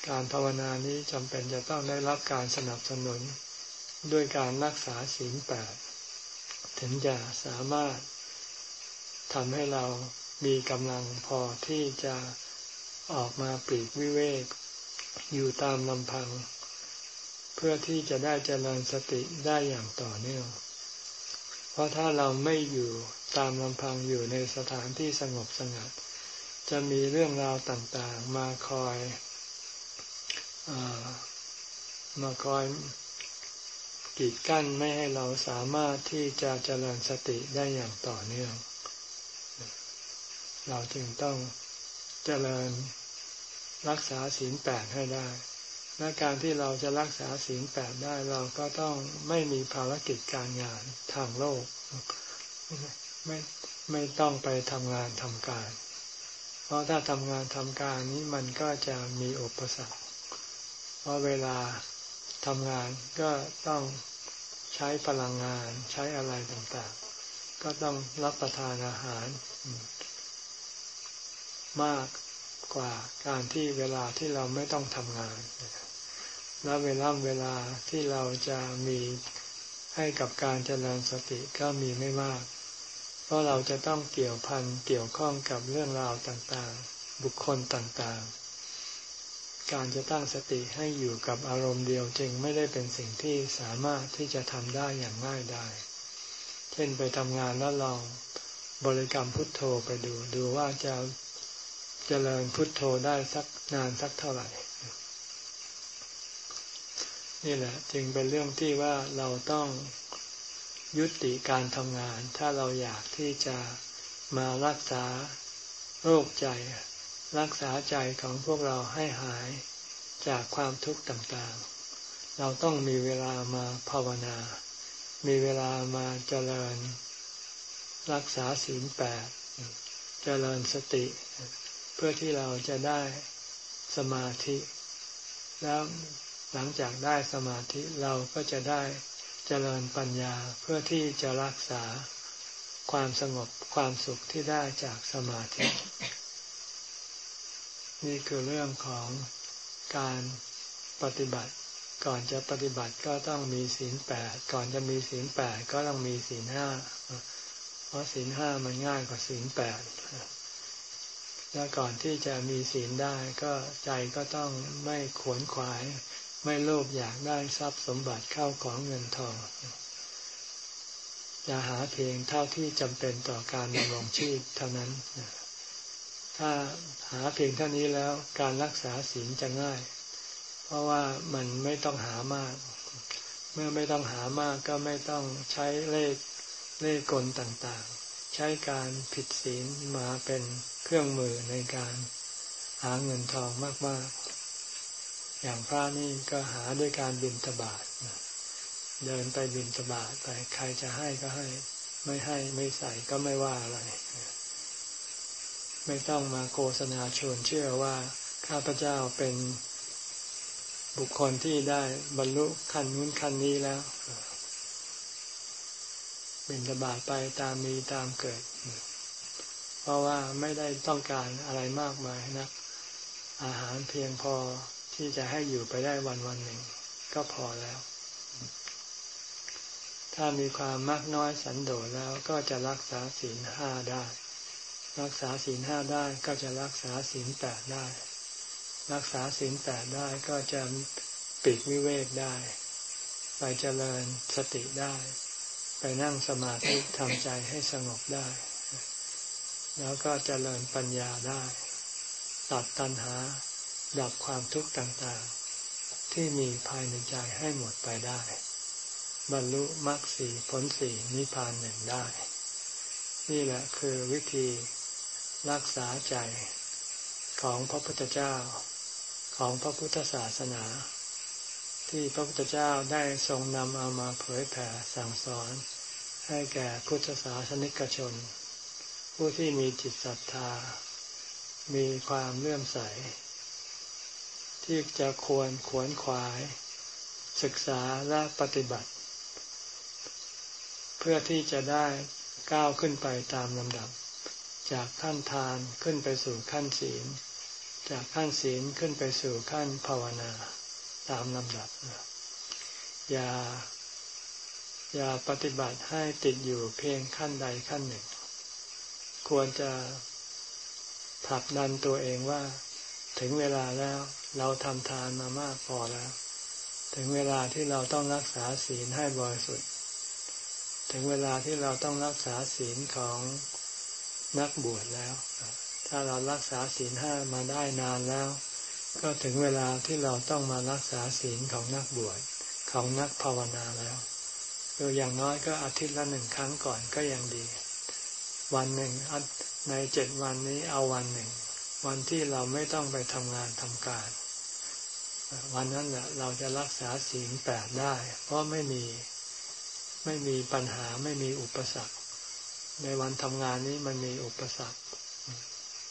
การภาวนานี้จำเป็นจะต้องได้รับการสนับสนุน ด้วยการรักษาศีลแปดถึงจะสามารถทำให้เรามีกำลังพอที่จะออกมาปลีกวิเวกอยู่ตามลำพัง เพื่อที่จะได้เจริญสติได้อย่างต่อเนื่อง เพราะถ้าเราไม่อยู่ตามลำพังอยู่ในสถานที่สงบสงัด จะมีเรื่องราวต่างๆมาคอยอมาคอย กีดกั้นไม่ให้เราสามารถที่จะเจริญสติได้อย่างต่อเนื่อง เราจึงต้องเจริญรักษาศีลแปดให้ได้ และการที่เราจะรักษาศีลแปดได้เราก็ต้องไม่มีภารกิจการงานทางโลก ไม่ไม่ต้องไปทำงานทำการ เพราะถ้าทำงานทำการนี้มันก็จะมีอุปสรรค เพราะเวลาทำงานก็ต้อง ใช้พลังงานใช้อะไรต่างๆ ก็ต้องรับประทานอาหาร มากกว่าการที่เวลาที่เราไม่ต้องทำงาน และเวลาเวลาที่เราจะมีให้กับการเจริญสติก็มีไม่มาก เพราะเราจะต้องเกี่ยวพันเกี่ยวข้องกับเรื่องราวต่างๆ บุคคลต่างๆ การจะตั้งสติให้อยู่กับอารมณ์เดียวจึงไม่ได้เป็นสิ่งที่สามารถที่จะทำได้อย่างง่ายได้เช่นไปทำงานแล้วลองบริกรรมพุทโธไปดู ดูว่าจะจะเจริญพุทโธได้สักนานสักเท่าไหร่ นี่แหละ จึงเป็นเรื่องที่ว่าเราต้องยุติการทำงาน ถ้าเราอยากที่จะมารักษาโรคใจ รักษาใจของพวกเราให้หายจากความทุกข์ต่างๆ เราต้องมีเวลามาภาวนา มีเวลามาเจริญ รักษาศีลแปด เจริญสติ เพื่อที่เราจะได้สมาธิ แล้วหลังจากได้สมาธิเราก็จะได้เจริญปัญญาเพื่อที่จะรักษาความสงบความสุขที่ได้จากสมาธิ นี่คือเรื่องของการปฏิบัติ ก่อนจะปฏิบัติก็ต้องมีศีลแปดก่อนจะมีศีลแปดก็ต้องมีศีลห้าเพราะศีลห้ามันง่ายกว่าศีลแปดแล้วก่อนที่จะมีศีลได้ก็ใจก็ต้องไม่ขวนขวาย ไม่โลภอยากได้ทรัพย์สมบัติเข้าของเงินทองอย่าหาเพียงเท่าที่จำเป็นต่อการดำรงชีพเท่านั้น ถ้าหาเพียงเท่านี้แล้วการรักษาศีลจะง่าย เพราะว่ามันไม่ต้องหามาก เมื่อไม่ต้องหามากก็ไม่ต้องใช้เลขเลขกลต่างๆ ใช้การผิดศีลมาเป็นเครื่องมือในการหาเงินทองมากๆ อย่างพระนี่ก็หาด้วยการบินตบาทเดินไปบินตบาทไปใครจะให้ก็ให้ ไม่ให้ไม่ใส่ก็ไม่ว่าอะไร ไม่ต้องมาโฆษณาชวนเชื่อว่าข้าพเจ้าเป็นบุคคลที่ได้บรรลุขั้นนู้นขั้นนี้แล้วเป็นระบาดไปตามมีตามเกิด เพราะว่าไม่ได้ต้องการอะไรมากมายนะอาหารเพียงพอที่จะให้อยู่ไปได้วันวันหนึ่ง ก็พอแล้ว ถ้ามีความมากน้อยสันโดษแล้วก็จะรักษาศีลห้าได้ รักษาศีลห้าได้ก็จะรักษาศีลแปดได้ รักษาศีลแปดได้ก็จะปิดวิเวกได้ ไปเจริญสติได้ ไปนั่งสมาธิทำใจให้สงบได้ แล้วก็เจริญปัญญาได้ตัดตัณหาดับความทุกข์ต่างๆ ที่มีภายในใจให้หมดไปได้ บรรลุมรรคสีผลสีนิพพานหนึ่งได้ นี่แหละคือวิธี รักษาใจของพระพุทธเจ้าของพระพุทธศาสนา ที่พระพุทธเจ้าได้ทรงนำเอามาเผยแผ่สั่งสอน ให้แก่พุทธศาสนิกชน ผู้ที่มีจิตศรัทธา มีความเลื่อมใส ที่จะควรขวนขวาย ศึกษาและปฏิบัติ เพื่อที่จะได้ก้าวขึ้นไปตามลำดับ จากขั้นทานขึ้นไปสู่ขั้นศีล จากขั้นศีลขึ้นไปสู่ขั้นภาวนาตามลำดับ อย่า อย่าปฏิบัติให้ติดอยู่เพียงขั้นใดขั้นหนึ่ง ควรจะผลักดันตัวเองว่า ถึงเวลาแล้วเราทำทานมามากพอแล้ว ถึงเวลาที่เราต้องรักษาศีลให้บริสุทธิ์ถึงเวลาที่เราต้องรักษาศีลของ นักบวชแล้ว ถ้าเรารักษาศีลห้ามาได้นานแล้ว ก็ถึงเวลาที่เราต้องมารักษาศีลของนักบวชของนักภาวนาแล้วคืออย่างน้อยก็อาทิตย์ละหนึ่งครั้งก่อนก็ยังดี วันหนึ่งในเจ็ดวันนี้เอาวันหนึ่ง วันที่เราไม่ต้องไปทำงานทำการ วันนั้นแหละเราจะรักษาศีลแปดได้ เพราะไม่มีไม่มีปัญหาไม่มีอุปสรรค ในวันทำงานนี้มันมีอุปสรรค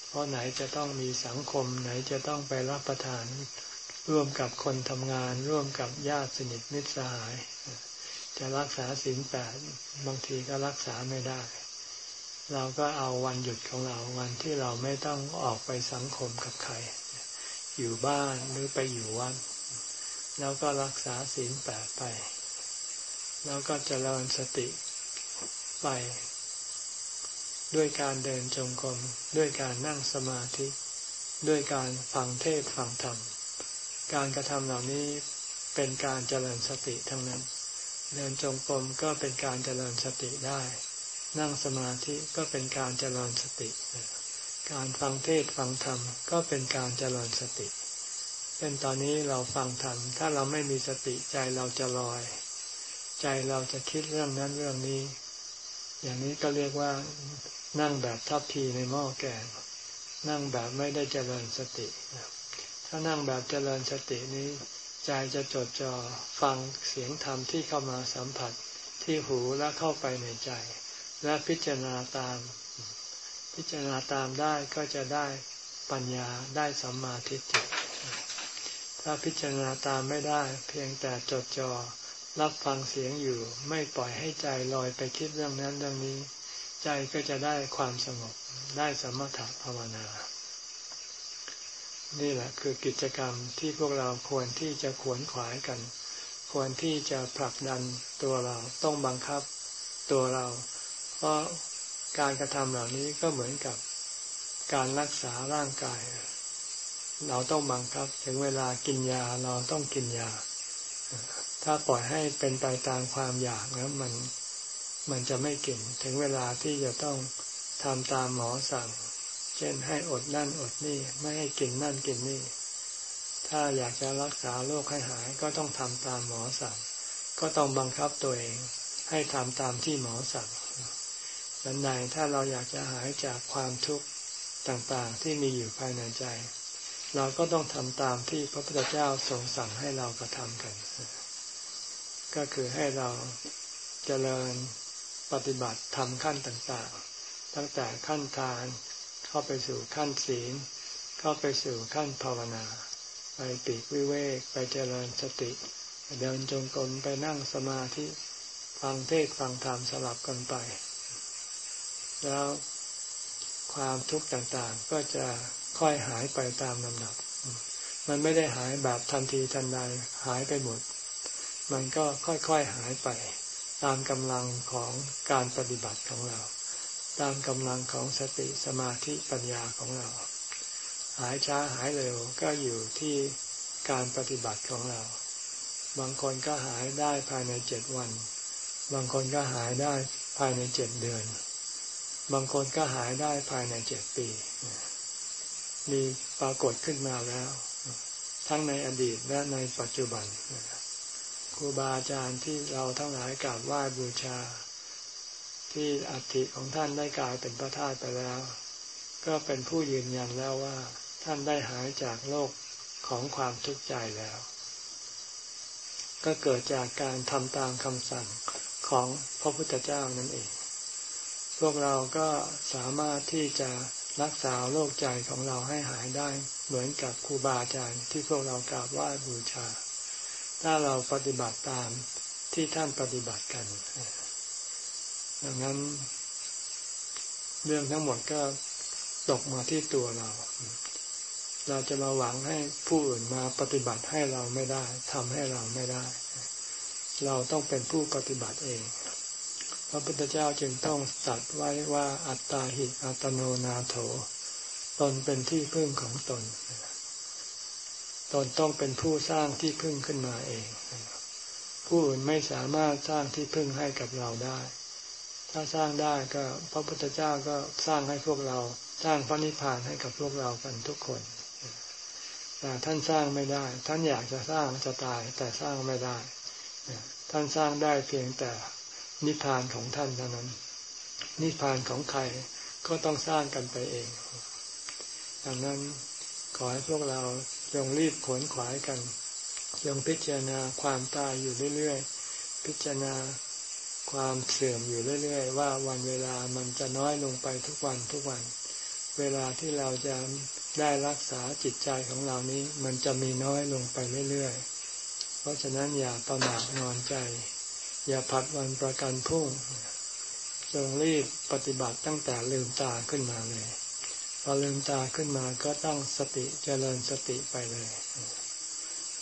เพราะไหนจะต้องมีสังคม ไหนจะต้องไปรับประทาน ร่วมกับคนทำงาน ร่วมกับญาติสนิทมิตรสหาย จะรักษาศีลแปดบางทีก็รักษาไม่ได้ เราก็เอาวันหยุดของเราวันที่เราไม่ต้องออกไปสังคมกับใคร อยู่บ้านหรือไปอยู่วัดแล้วก็รักษาศีลแปดไป แล้วก็จเจริญสติไป ด้วยการเดินจงกรมด้วยการนั่งสมาธิ ด้วยการฟังเทศฟังธรรม การกระทำเหล่านี้เป็นการเจริญสติทั้งนั้น เดินจงกรมก็เป็นการเจริญสติได้ นั่งสมาธิก็เป็นการเจริญสติ การฟังเทศฟังธรรมก็เป็นการเจริญสติเป็นตอนนี้เราฟังธรรมถ้าเราไม่มีสติใจเราจะลอย ใจเราจะคิดเรื่องนั้นเรื่องนี้ อย่างนี้ก็เรียกว่า นั่งแบบทับทีในหม้อแกงนั่งแบบไม่ได้เจริญสติ ถ้านั่งแบบเจริญสตินี้ใจจะจดจ่อฟังเสียงธรรมที่เข้ามาสัมผัสที่หูและเข้าไปในใจ และพิจารณาตาม พิจารณาตามได้ก็จะได้ปัญญาได้สัมมาทิฏฐิถ้าพิจารณาตามไม่ได้เพียงแต่จดจอ่อรับฟังเสียงอยู่ไม่ปล่อยให้ใจลอยไปคิดเรื่องนั้นเรื่องนี้ ใจก็จะได้ความสงบได้สมถะภาวนา นี่แหละคือกิจกรรมที่พวกเราควรที่จะขวนขวายกัน ควรที่จะผลักดันตัวเราต้องบังคับตัวเรา เพราะการกระทำเหล่านี้ก็เหมือนกับการรักษาร่างกาย เราต้องบังคับ ถึงเวลากินยาเราต้องกินยา ถ้าปล่อยให้เป็นไปตามความอยากแล้วมัน มันจะไม่เกินถึงเวลาที่จะต้องทำตามหมอสั่ง เช่นให้อดนั่นอดนี่ไม่ให้กินนั่นกินนี่ ถ้าอยากจะรักษาโรคให้หายก็ต้องทำตามหมอสั่ง ก็ต้องบังคับตัวเอง ให้ทำตามที่หมอสั่งดังนั้นถ้าเราอยากจะหายจากความทุกข์ต่างๆที่มีอยู่ภายในใจ เราก็ต้องทำตามที่พระพุทธเจ้าทรงสั่งให้เรากระทำกัน ก็คือให้เราเจริญ ปฏิบัติทำขั้นต่างๆ ตั้งแต่ขั้นทานเข้าไปสู่ขั้นศีล เข้าไปสู่ขั้นภาวนา ไปปีกวิเวกไปเจริญสติเดินจงกรมไปนั่งสมาธิฟังเทศฟังธรรมสลับกันไป แล้วความทุกข์ต่างๆ ก็จะค่อยหายไปตามลำดับ มันไม่ได้หายแบบทันทีทันใดหายไปหมด มันก็ค่อยๆหายไป ตามกำลังของการปฏิบัติของเรา ตามกำลังของสติสมาธิปัญญาของเรา หายช้าหายเร็วก็อยู่ที่การปฏิบัติของเรา บางคนก็หายได้ภายในเจ็ดวัน บางคนก็หายได้ภายในเจ็ดเดือน บางคนก็หายได้ภายในเจ็ดปี มีปรากฏขึ้นมาแล้ว ทั้งในอดีตและในปัจจุบันครูบ ครูบาอาจารย์ที่เราทั้งหลายกราบไหว้บูชา ที่อัฐิของท่านได้กลายเป็นพระธาตุไปแล้ว ก็เป็นผู้ยืนยันแล้วว่า ท่านได้หายจากโลกของความทุกข์ใจแล้ว ก็เกิดจากการทำตามคำสั่งของพระพุทธเจ้านั่นเอง พวกเราก็สามารถที่จะรักษาโรคใจของเราให้หายได้เหมือนกับครูบาอาจารย์ที่พวกเรากราบไหว้บูชา ถ้าเราปฏิบัติตามที่ท่านปฏิบัติกัน ดังนั้น เรื่องทั้งหมดก็ตกมาที่ตัวเรา เราจะมาหวังให้ผู้อื่นมาปฏิบัติให้เราไม่ได้ทำให้เราไม่ได้ เราต้องเป็นผู้ปฏิบัติเองพระพุทธเจ้าจึงต้องตัดไว้ว่าอัตตาหิอัตโนนาโถ ตนเป็นที่พึ่งของตน ตนต้องเป็นผู้สร้างที่พึ่งขึ้นมาเอง ผู้อื่นไม่สามารถสร้างที่พึ่งให้กับเราได้ ถ้าสร้างได้ก็พระพุทธเจ้าก็สร้างให้พวกเราสร้างพระนิพพานให้กับพวกเรากันทุกคนแต่ท่านสร้างไม่ได้ ท่านอยากจะสร้างจะตายแต่สร้างไม่ได้ ท่านสร้างได้เพียงแต่นิพพานของท่านเท่านั้น นิพพานของใครก็ต้องสร้างกันไปเองดังนั้นขอให้พวกเรา จงรีบขวนขวายกัน จงพิจารณาความตายอยู่เรื่อยๆ พิจารณาความเสื่อมอยู่เรื่อยๆ ว่าวันเวลามันจะน้อยลงไปทุกวันทุกวัน เวลาที่เราจะได้รักษาจิตใจของเรานี้ มันจะมีน้อยลงไปเรื่อยๆ เพราะฉะนั้นอย่าประมาทนอนใจ อย่าผัดวันประกันพรุ่งจงรีบปฏิบัติตั้งแต่ลืมตาขึ้นมาเลย พอลืมตาขึ้นมาก็ตั้งสติเจริญสติไปเลย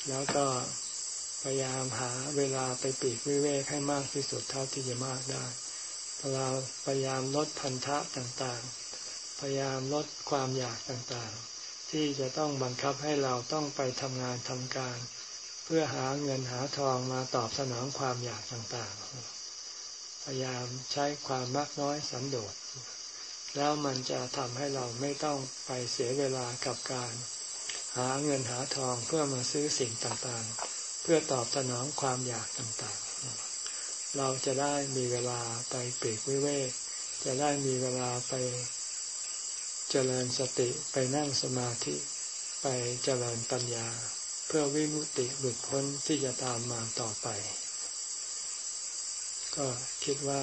แล้วก็พยายามหาเวลาไปปีกวิเวกให้มากที่สุดเท่าที่จะมากได้เราพยายามลดพันธะต่างๆ พยายามลดความอยากต่างๆ ที่จะต้องบังคับให้เราต้องไปทำงานทำการ เพื่อหาเงินหาทองมาตอบสนองความอยากต่างๆ พยายามใช้ความมากน้อยสันโดษ แล้วมันจะทำให้เราไม่ต้องไปเสียเวลากับการ หาเงินหาทองเพื่อมาซื้อสิ่งต่างๆ เพื่อตอบสนองความอยากต่างๆ เราจะได้มีเวลาไปปีกวิเวกจะได้มีเวลาไปเจริญสติไปนั่งสมาธิ ไปเจริญปัญญา เพื่อวิมุติหลุดพ้นที่จะตามมาต่อไป ก็คิดว่า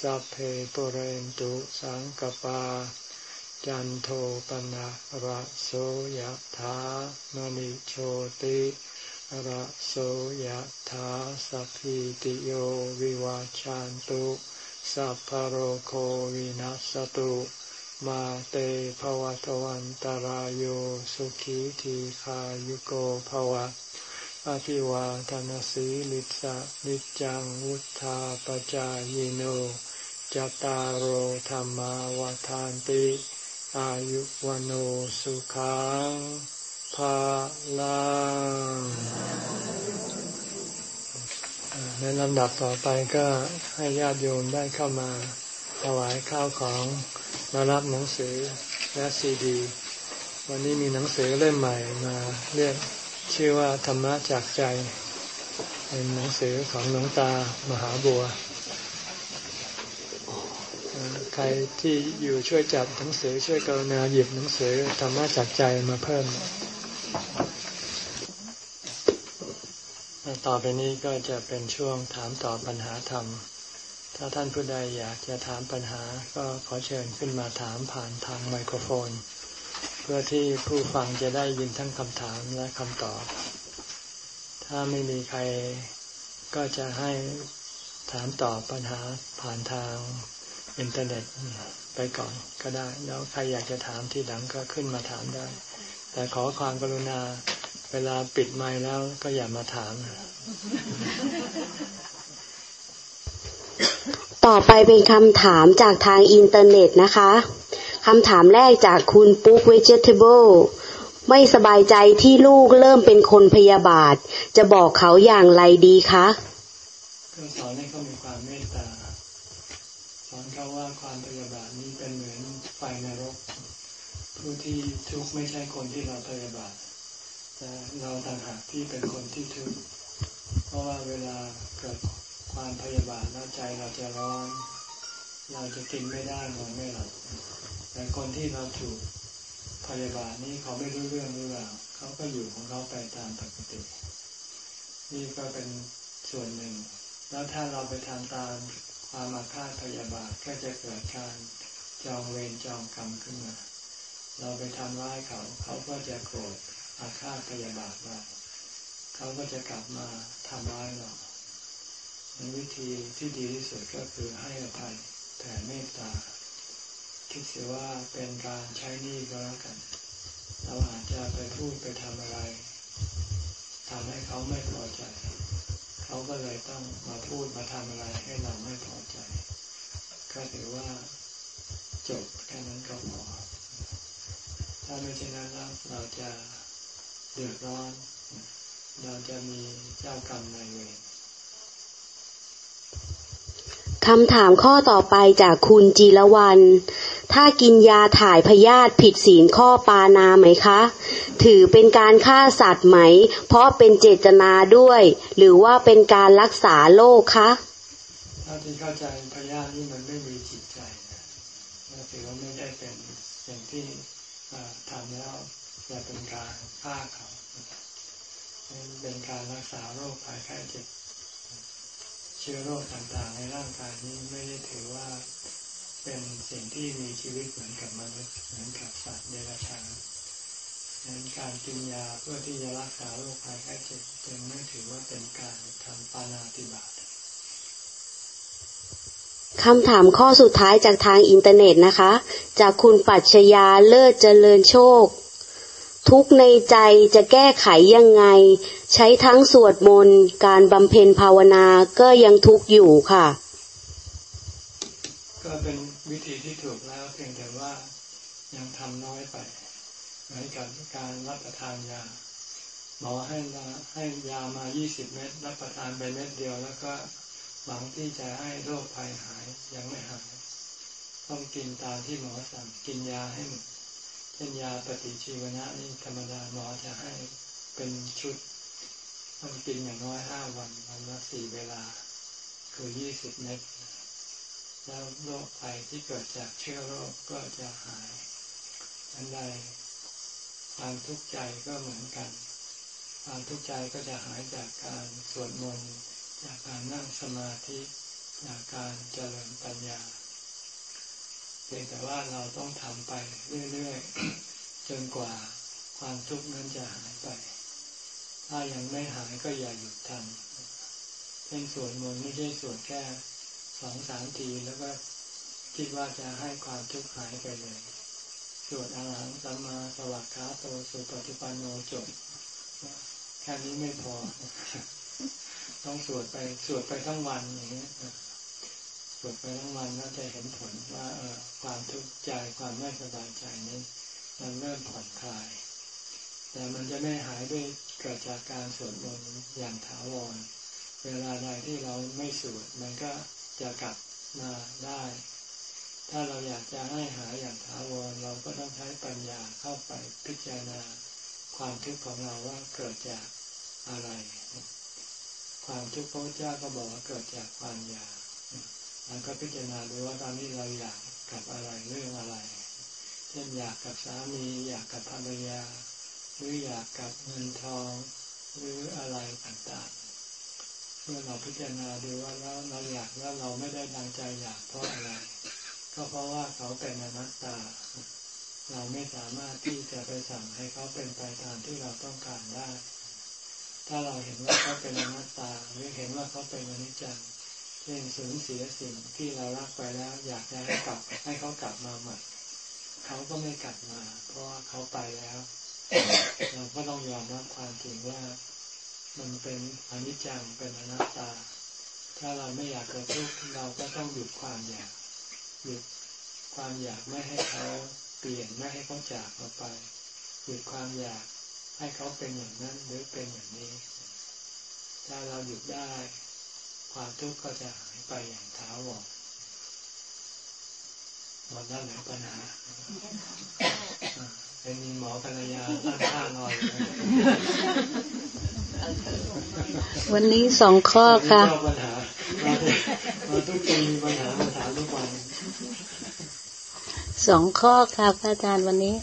สัพเพปเรนตุสังกปา จันโทปนะระโสยถามณิโชติระโสยถาสัพพิติโยวิวาจันตุสัพพโรโควินัสตุมาเตภวะตวันตารโยสุขีทีขายุโกภวะ อภิวาทานสีลิสะนิจังวุธาปจายโนจตารโหธรรมาวาทานติ อายุวโนสุขังภาลังในลำดับต่อไปก็ให้ญาติโยมได้เข้ามาถวายข้าวของมารับหนังสือและซีดี วันนี้มีหนังสือเล่มใหม่มาเรียก ชื่อว่าธรรมะจากใจ เป็นหนังสือของหลวงตามหาบัว ใครที่อยู่ช่วยจับหนังสือช่วยกรุณาหยิบหนังสือธรรมะจากใจมาเพิ่ม ต่อไปนี้ก็จะเป็นช่วงถามตอบปัญหาธรรม ถ้าท่านผู้ใดอยากจะถามปัญหาก็ขอเชิญขึ้นมาถามผ่านทางไมโครโฟน เพื่อที่ผู้ฟังจะได้ยินทั้งคำถามและคำตอบ ถ้าไม่มีใครก็จะให้ถามตอบปัญหาผ่านทางอินเทอร์เน็ตไปก่อนก็ได้ แล้วใครอยากจะถามที่หลังก็ขึ้นมาถามได้ แต่ขอความกรุณาเวลาปิดไมค์แล้วก็อย่ามาถาม ต่อไปเป็นคำถามจากทางอินเทอร์เน็ตนะคะ คำถามแรกจากคุณปุ๊ก Vegetable ไม่สบายใจที่ลูกเริ่มเป็นคนพยาบาท จะบอกเขาอย่างไรดีคะก็สอนให้เขามีความเมตตา สอนเขาว่าความพยาบาทนี้เป็นเหมือนไฟนรก ผู้ที่ทุกข์ไม่ใช่คนที่เราพยาบาทแต่เราต่างหากที่เป็นคนที่ทุกข์เพราะว่าเวลาเกิดความพยาบาทแล้วใจเราจะร้อน เราจะกินไม่ได้นอนไม่หลับ แต่คนที่เราถูกพยาบาลนี่เขาไม่รู้เรื่องหรือเปล่าเขาก็อยู่ของเขาไปตามปกติ นี่ก็เป็นส่วนหนึ่ง แล้วถ้าเราไปทำตามความมาฆาตพยาบาทก็จะเกิดการจองเวรจองกรรมขึ้นมา เราไปทำร้ายเขา เขาก็จะโกรธอาฆาตพยาบาทเราเขาก็จะกลับมาทำร้ายเราวิธีที่ดีที่สุดก็คือให้อภัยแผ่เมตตา คิดเสียว่าเป็นการใช้หนี้ก็แล้วกัน เราอาจจะไปพูดไปทำอะไรทำให้เขาไม่พอใจ เขาก็เลยต้องมาพูดมาทำอะไรให้เราไม่พอใจ ก็ถือว่าจบแค่นั้นก็พอ ถ้าไม่เช่นนั้นเราจะเดือดร้อน เราจะมีเจ้ากรรมนายเวรคำถามข้อต่อไปจากคุณจีรวัน ถ้ากินยาถ่ายพยาธิผิดศีลข้อปานาไหมคะ ถือเป็นการฆ่าสัตว์ไหม เพราะเป็นเจตนาด้วย หรือว่าเป็นการรักษาโรคคะถ้าที่เข้าใจพยาธินี่มันไม่มีจิตใจนะถือว่าไม่ได้เป็นสิ่งที่ทำแล้วจะเป็นการฆ่าเขาเป็นการรักษาโรคภายไข้เจ็บเชื้อโรคต่างๆ ในร่างกายนี้ไม่ได้ถือว่า เป็นสิ่งที่มีชีวิตเหมือนกับมนุษย์เหมือนกับสัตว์เดรัจฉานดังนั้นการกินยาเพื่อที่จะรักษาโรคภัยไข้เจ็บจึงไม่ถือว่าเป็นการทำปานาติบาตคำถามข้อสุดท้ายจากทางอินเทอร์เน็ตนะคะ จากคุณปัชยาเลิศเจริญโชค ทุกในใจจะแก้ไขยังไง ใช้ทั้งสวดมนต์ การบำเพ็ญภาวนาก็ยังทุกอยู่ค่ะ ก็เป็น วิธีที่ถูกแล้วเพียงแต่ว่ายังทำน้อยไปเหมือนกับการรับประทานยาหมอให้มาให้ยามา20เม็ดรับประทานไปเม็ดเดียว แล้วก็หวังที่จะให้โรคภัยหายยังไม่หาย ต้องกินตามที่หมอสั่งกินยาให้หมดเช่นยาปฏิชีวนะนี่ธรรมดาหมอจะให้เป็นชุดต้องกินอย่างน้อยห้าวันวันละสี่เวลา คือยี่สิบเม็ด แล้วโรคภัยที่เกิดจากเชื้อโรคก็จะหายอันใดความทุกข์ใจก็เหมือนกัน ความทุกข์ใจก็จะหายจากการสวดมนต์จากการนั่งสมาธิจากการเจริญปัญญาเพียงแต่ว่าเราต้องทำไปเรื่อยๆจนกว่าความทุกข์นั้นจะหายไป ถ้ายังไม่หายก็อย่าหยุดทำเช่นสวดมนต์ไม่ใช่สวดแค่ สองสามทีแล้วก็คิดว่าจะให้ความทุกข์หายไปเลยสวดอาหังสัมมาสวัสดิ์าโตสุปฏิปันโนจบแค่นี้ไม่พอ ต้องสวดไปสวดไปทั้งวันอย่างนี้สวดไปทั้งวันแล้วจะเห็นผลว่าเออความทุกข์ใจความไม่สบายใจนี้ มันเริ่มผ่อนคลาย แต่มันจะไม่หายด้วยเกิดจากการสวดมนต์อย่างถาวรเวลาใดที่เราไม่สวดมันก็ จะกลับมาได้ ถ้าเราอยากจะให้หายอย่างถาวรเราก็ต้องใช้ปัญญาเข้าไปพิจารณาความทุกข์ของเราว่าเกิดจากอะไร ความทุกข์พระเจ้าก็บอกว่าเกิดจากความอยากแล้วก็พิจารณาดูว่าตอนนี้เราอยากกับอะไรเรื่องอะไร เช่นอยากกับสามีอยากกับภรรยา หรืออยากกับเงินทอง หรืออะไรต่างๆ เมื่อเราพิจารณาดูว่าแล้วเราอยากแล้วเราไม่ได้ดังใจอยากเพราะอะไร ก็เพราะว่าเขาเป็นอนัตตา เราไม่สามารถที่จะไปสั่งให้เขาเป็นไปตามที่เราต้องการได้ ถ้าเราเห็นว่าเขาเป็นอนัตตาหรือเห็นว่าเขาเป็นอนิจจังเช่นสูญเสียสิ่งที่เรารักไปแล้ว อยากจะให้กลับให้เขากลับมาใหม่เขาก็ไม่กลับมา เพราะว่าเขาไปแล้ว เราก็ต้องยอมรับความจริงว่า มันเป็นอนิจจังเป็นอนัตตา ถ้าเราไม่อยากเกิดทุกข์เราก็ต้องหยุดความอยากหยุดความอยากไม่ให้เขาเปลี่ยนไม่ให้เขาจากเราไปหยุดความอยากให้เขาเป็นอย่างนั้นหรือเป็นอย่างนี้ ถ้าเราหยุดได้ ความทุกข์ก็จะหายไปอย่างถาวรหมดแล้วหรือปัญหา เป็นหมอภรรยาตั้งข้างนอนวันนี้สองข้อค่ะปัญหาเราทุกคนมีปัญหาปัญหาทุกวันสองข้อค่ะพระอาจารย์วันนี้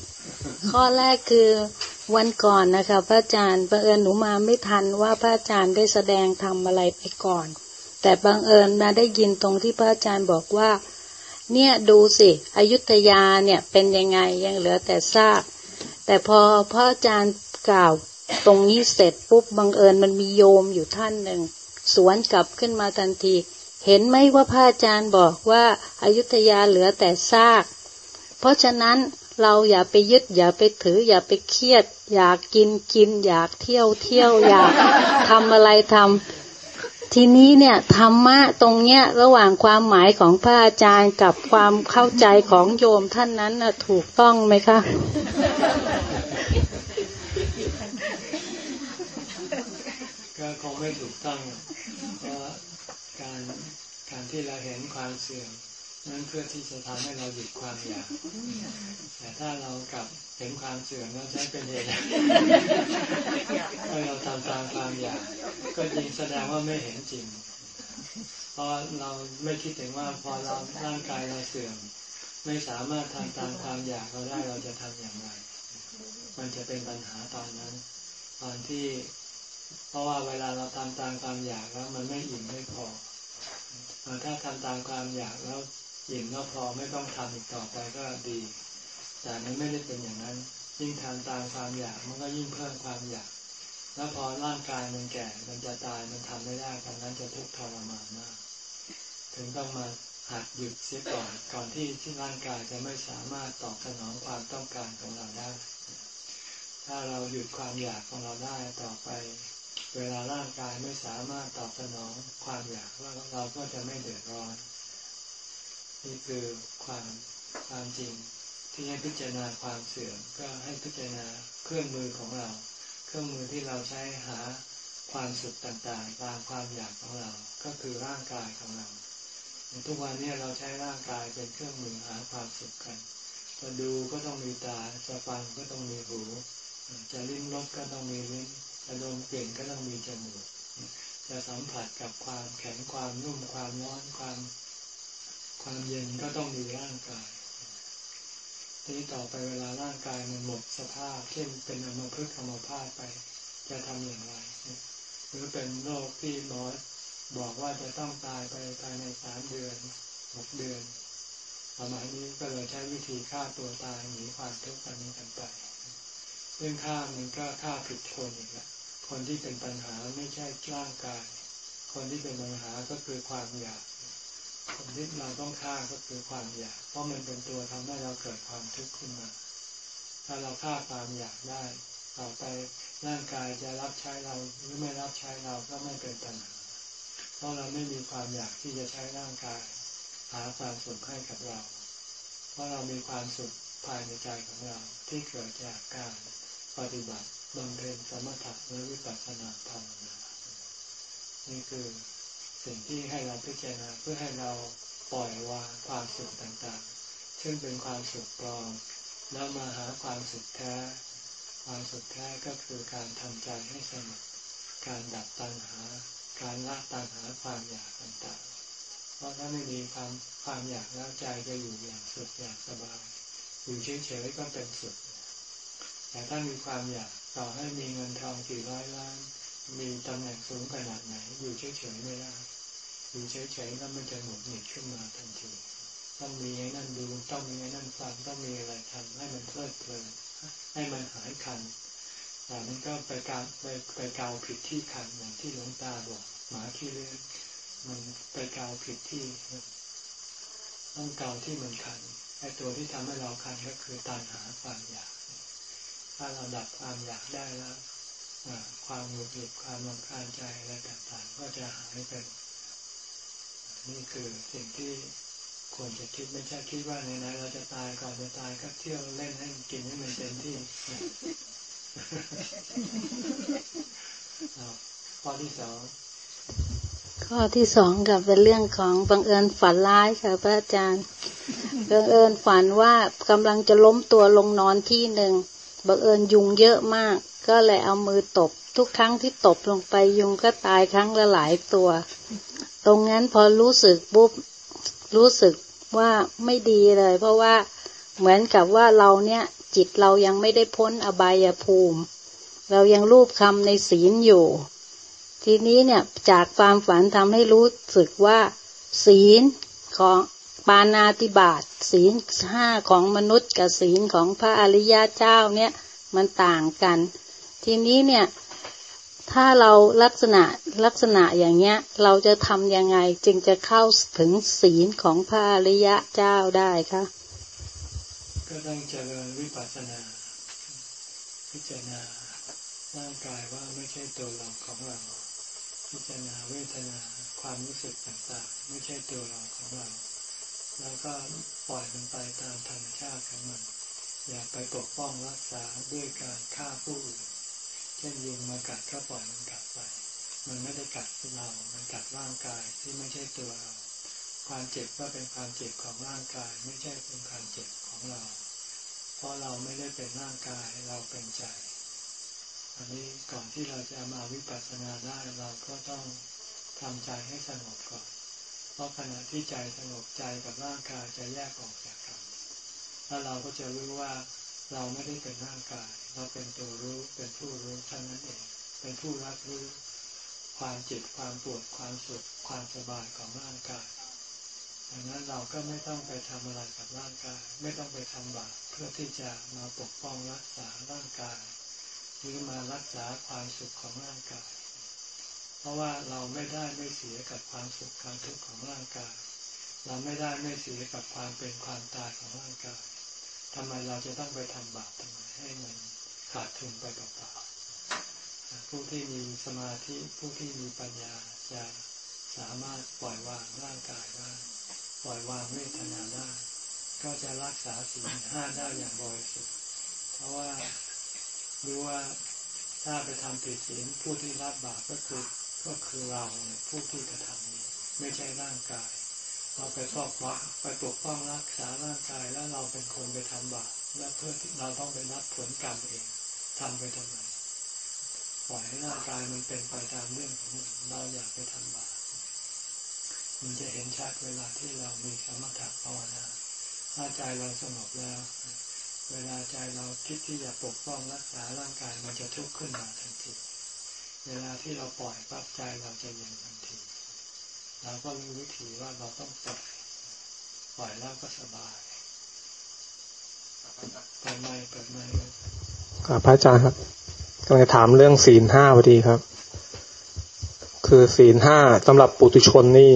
ข้อแรกคือวันก่อนนะคะพระอาจารย์บังเอิญหนูมาไม่ทันว่าพระอาจารย์ได้แสดงทำอะไรไปก่อน แต่บังเอิญมาได้ยินตรงที่พระอาจารย์บอกว่า เนี่ยดูสิอยุธยาเนี่ยเป็นยังไงยังเหลือแต่ซากแต่พอพระอาจารย์กล่าวตรงนี้เสร็จปุ๊บบังเอิญมันมีโยมอยู่ท่านหนึ่งสวนกลับขึ้นมาทันที เห็นไหมว่าพระอาจารย์บอกว่าอายุทยาเหลือแต่ซาก เพราะฉะนั้นเราอย่าไปยึดอย่าไปถืออย่าไปเครียด อยากกินกิน อยากเที่ยวเที่ยวอยากทำอะไรทำ ทีนี้เนี่ยธรรมะตรงเนี้ยระหว่างความหมายของพระอาจารย์กับความเข้าใจของโยมท่านนั้นนะถูกต้องไหมคะ ก็คงไม่ถูกต้องเพราะการการที่เราเห็นความเสื่อม นั้นเพื่อที่จะทำให้เราหยุดความอยาก แต่ถ้าเรากลับเห็นความเสื่อมแล้วใช้เป็นเหตุให้เราทำตามความอยาก ก็จริงแสดงว่าไม่เห็นจริง เพราะเราไม่คิดถึงว่าพอเราร่างกายเราเสื่อม ไม่สามารถทำตามความอยากเราได้เราจะทำอย่างไร มันจะเป็นปัญหาตอนนั้น ตอนที่ เพราะว่าเวลาเราทำตามความอยากแล้วมันไม่อิ่มไม่พอถ้าทำตามความอยากแล้ว อิ่มแล้วพอไม่ต้องทำอีกต่อไปก็ดี แต่มันไม่ได้เป็นอย่างนั้น ยิ่งทำตามความอยากมันก็ยิ่งเพิ่มความอยาก แล้วพอร่างกายมันแก่มันจะตายมันทำไม่ได้ตอนนั้นจะทุกข์ทรมานมาก ถึงต้องมาหัดหยุดเสียก่อนก่อนที่ที่ร่างกายจะไม่สามารถตอบสนองความต้องการของเราได้ ถ้าเราหยุดความอยากของเราได้ต่อไป เวลาร่างกายไม่สามารถตอบสนองความอยากแล้วเราก็จะไม่เดือดร้อน นี่คือความความจริง ที่ให้พิจารณาความเสื่อมก็ให้พิจารณาเครื่องมือของเรา เครื่องมือที่เราใช้หาความสุขต่างๆ ตามความอยากของเรา ก็คือร่างกายของเรา ทุกวันนี้เราใช้ร่างกายเป็นเครื่องมือหาความสุขกันจะดูก็ต้องมีตา จะฟังก็ต้องมีหู จะลิ้มรสก็ต้องมีลิ้น จะดมกลิ่นก็ต้องมีจมูก จะสัมผัสกับความแข็งความนุ่มความร้อนความ ความเย็นก็ต้องมีร่างกายทีนี้ต่อไปเวลาร่างกายมันหมดสภาพเช่นเป็นอมพฤกษ์อมพาตไป จะทำอย่างไรหรือเป็นโรคที่หมอบอกว่าจะต้องตายไปภายในสามเดือนหกเดือนสมัยนี้ก็เลยใช้วิธีฆ่าตัวตายหนีความทุกข์กันนี้กันไป เรื่องฆ่ามันก็ฆ่าผิดคนอีกละคนที่เป็นปัญหาไม่ใช่ร่างกาย คนที่เป็นปัญหาก็คือความอยาก ที่เราต้องฆ่าก็คือความอยาก เพราะมันเป็นตัวทำให้เราเกิดความทุกข์ขึ้นมา ถ้าเราฆ่าความอยากได้ ต่อไปร่างกายจะรับใช้เราหรือไม่รับใช้เราก็ไม่เป็นปัญหา เพราะเราไม่มีความอยากที่จะใช้ร่างกาย หาความสุขให้กับเรา เพราะเรามีความสุขภายในใจของเราที่เกิดจากการปฏิบัติบำเพ็ญสมถะและวิปัสสนาภาวนานี่คือ สิ่งที่ให้เราพิจารณาเพื่อให้เราปล่อยวางความสุขต่างๆ ซึ่งเป็นความสุขปลอม แล้วมาหาความสุขแท้ ความสุขแท้ก็คือการทำใจให้สงบการดับตัณหา การละตัณหาความอยากต่างๆ เพราะถ้าไม่มีความความอยากแล้วใจจะอยู่อย่างสุขอย่างสบาย อยู่เฉยๆก็เป็นสุข แต่ถ้ามีความอยากต่อให้มีเงินทองกี่ร้อยล้าน มีตำแหน่งสูงขนาดไหน อยู่เฉยๆไม่ได้ อยู่เฉยๆแล้วมันจะหงุดหงิดขึ้นมาทันทีต้องมีไอ้นั่นดูต้องมีไอ้นั่นฟังต้องมีอะไรทำให้มันเพลิดเพลินให้มันหายคันแต่มันก็ไปกาไปไปกาวผิดที่คันอย่างที่หลวงตาบอกหมาที่เลื่อนมันไปกาวผิดที่ต้องเกาที่มันคันไอ้ตัวที่ทำให้เราคันก็คือตัณหาความอยากถ้าเราดับความอยากได้แล้วความหงุดหงิดความรำคาญใจอะไรต่างๆ ก็จะหายไป นี่คือสิ่งที่ควรจะคิดไม่ใช่คิดว่าในนั้นเราจะตายก่อนจะตายก็เที่ยวเล่นให้กินให้มันเต็มที่ข้อที่สองข้อที่สองกับเป็นเรื่องของบังเอิญฝันร้ายค่ะพระอาจารย์บังเอิญฝันว่ากำลังจะล้มตัวลงนอนที่หนึ่งบังเอิญยุงเยอะมาก ก็เลยเอามือตบ ทุกครั้งที่ตบลงไปยุงก็ตายครั้งละหลายตัว รงนั้นพอรู้สึกปุ๊บรู้สึกว่าไม่ดีเลย เพราะว่าเหมือนกับว่าเราเนี่ย จิตเรายังไม่ได้พ้นอบายภูมิ เรายังรูปคำในศีลอยู่ ทีนี้เนี่ยจากความฝันทำให้รู้สึกว่า ศีลของปานาติบาตศีลห้าของมนุษย์กับศีลของพระอริยเจ้าเนี่ยมันต่างกัน ทีนี้เนี่ย ถ้าเราลักษณะลักษณะอย่างเงี้ย เราจะทำยังไงจึงจะเข้าถึงศีลของพระอริยะเจ้าได้คะก็ต้องเจริญวิปัสสนา พิจารณาร่างกายว่าไม่ใช่ตัวเราของเรา พิจารณาเวทนาความรู้สึกต่างๆ ไม่ใช่ตัวเราของเรา แล้วก็ปล่อยมันไปตามธรรมชาติของมัน อย่าไปปกป้องรักษาด้วยการฆ่าผู้อื่น เช่นยุงมากัดก็ปล่อยมันกัดไป มันไม่ได้กัดเรา มันกัดร่างกายที่ไม่ใช่ตัวเรา ความเจ็บก็เป็นความเจ็บของร่างกาย ไม่ใช่เป็นความเจ็บของเรา เพราะเราไม่ได้เป็นร่างกายเราเป็นใจ อันนี้ก่อนที่เราจะมาวิปัสสนาได้เราก็ต้องทำใจให้สงบก่อน เพราะขณะที่ใจสงบใจกับร่างกายจะแยกออกจากกัน แล้วเราก็จะรู้ว่าเราไม่ได้เป็นร่างกาย เราเป็นตัวรู้เป็นผู้รู้เท่านั้นเอง เป็นผู้รับรู้ ความเจ็บความปวดความสุขความสบายของร่างกายดังนั้นเราก็ไม่ต้องไปทำอะไรกับร่างกาย ไม่ต้องไปทำบาปเพื่อที่จะมาปกป้องรักษาร่างกาย หรือมารักษาความสุขของร่างกาย เพราะว่าเราไม่ได้ไม่เสียกับความสุขความทุกข์ของร่างกาย เราไม่ได้ไม่เสียกับความเป็นความตายของร่างกายทำไมเราจะต้องไปทำบาปทำไมให้มัน ขาดทุนไปเปล่าๆผู้ที่มีสมาธิผู้ที่มีปัญญาจะสามารถปล่อยวางร่างกายได้ปล่อยวางเวทนาได้ก็จะรักษาสิ่งห้าได้อย่างบริสุทธิ์เพราะว่ารู้ว่าถ้าไปทำผิดศีลผู้ที่รับบาปก็คือก็คือเราผู้ที่กระทำนี้ไม่ใช่ร่างกาย เราไปครอบครองไปปกป้องรักษาร่างกายแล้วเราเป็นคนไปทำบาปและเพื่อที่เราต้องไปรับผลกรรมเอง ทำไปทำไมปล่อยให้ร่างกายมันเป็นไปตามเรื่องของมันเราอยากไปทำบาปมันจะเห็นชัดเวลาที่เรามีสมถะภาวนาถ้าใจเราสงบแล้ว เวลาใจเราคิดที่จะปกป้องรักษาร่างกายมันจะทุกข์ขึ้นมาทันที เวลาที่เราปล่อยปั๊บใจเราจะเย็นทันที เราก็รู้วิธีว่าเราต้องปล่อยปล่อยแล้วก็สบายเปิดไม่เปิดไม่ พระอาจารย์ครับกำลังจะถามเรื่องศีลห้าพอดีครับ คือศีลห้าสำหรับปุถุชนนี่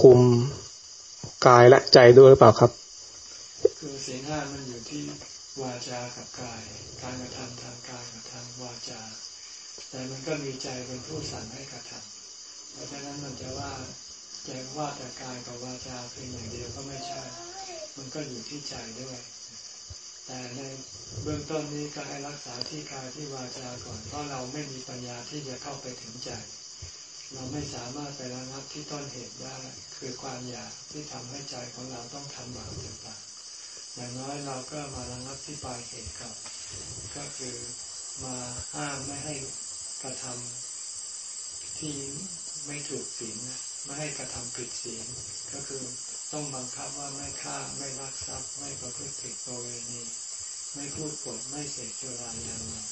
คุมกายและใจด้วยหรือเปล่าครับ คือศีลห้ามันอยู่ที่วาจากับกาย การกระทำทางกายกับทางวาจา แต่มันก็มีใจเป็นผู้สั่งให้กระทำเพราะฉะนั้นมันจะว่าใจว่าแต่กายกับวาจาเพียงอย่างเดียวก็ไม่ใช่ มันก็อยู่ที่ใจด้วย แต่ในเบื้องต้นนี้ก็ให้รักษาที่กายที่วาจาก่อน เพราะเราไม่มีปัญญาที่จะเข้าไปถึงใจ เราไม่สามารถไประงับที่ต้นเหตุได้ คือความอยากที่ทำให้ใจของเราต้องทำบาปต่างๆอย่างน้อยเราก็มาระงับที่ปลายเหตุก่อนก็คือมาห้ามไม่ให้กระทำทที่ไม่ถูกศีลไม่ให้กระทำผิดศีลก็คือ ต้องบังคับว่าไม่ฆ่าไม่ลักทรัพย์ไม่ประพฤติผิดปรเวณีไม่พูดปดไม่เสกโจรายางมา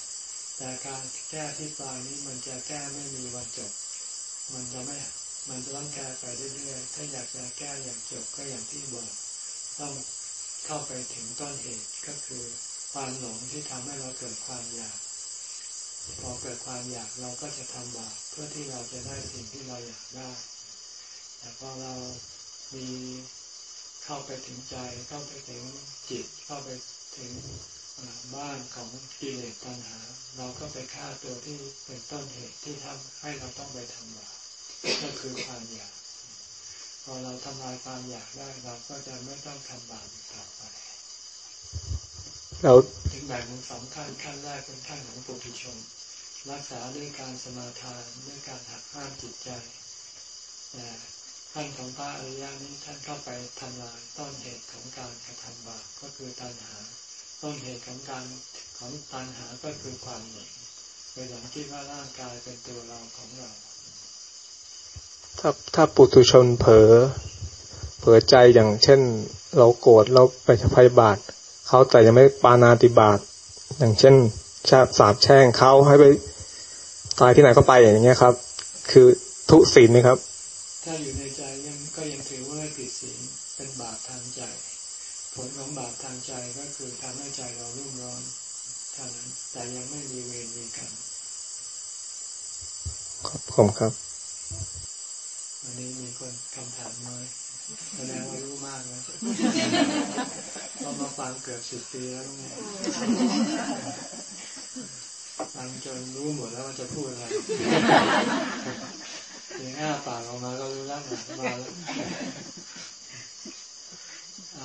แต่การแก้ที่ปลายนี้มันจะแก้ไม่มีวันจบ มันจะไม่ มันจะต้องแก้ไปเรื่อยๆ ถ้าอยากจะแก้อย่างจบก็อย่างที่บอกต้องเข้าไปถึงต้นเหตุก็คือความหลงที่ทำให้เราเกิดความอยาก พอเกิดความอยากเราก็จะทำบาปเพื่อที่เราจะได้สิ่งที่เราอยากได้ แต่พอเรา มีเข้าไปถึงใจ เข้าไปถึงจิต เข้าไปถึงบ้านของกิเลสตัณหา เราก็ไปฆ่าตัวที่เป็นต้นเหตุที่ทำให้เราต้องไปทำบาปก็คือความอยากพอเราทำลายความอยากได้เราก็จะไม่ต้องทำบาปต่อไปเราถึงแบ่งเป็นสองขั้นขั้นแรกเป็นขั้นของปุถุชนรักษาด้วยการสมาทานด้วยการหักห้ามจิตใจแต่ ขั้นของพระอริยนี้ท่านเข้าไปทำลายต้นเหตุของการกระทำบาปก็คือตัณหา ต้นเหตุของการของตัณหาก็คือความหลงไปหลงคิดว่าร่างกายเป็นตัวเราของเรา ถ้าถ้าปุถุชนเผลอเผลอใจอย่างเช่น เราโกรธเราไปพยาบาทเขาแต่ยังไม่ปานาติบาตอย่างเช่นชาสาบแช่งเขาให้ไปตายที่ไหนก็ไปอย่างเงี้ยครับ คือทุศีลไหมครับ ถ้าอยู่ในใจยังก็ยังถือว่าผิดศีลเป็นบาปทางใจ ผลของบาปทางใจก็คือทำให้ใจเรารุ่มร้อนเท่านั้น แต่ยังไม่มีเวรมีกรรมครับผมครับวันนี้มีคนคำถามน้อยแสดงว่ารู้มากนะเรามาฟังเกือบสิบปีแล้วเนี่ยฟังจนรู้หมดแล้วว่าจะพูดอะไร เพียงอ้าปากออกมาก็รู้แล้วมาแล้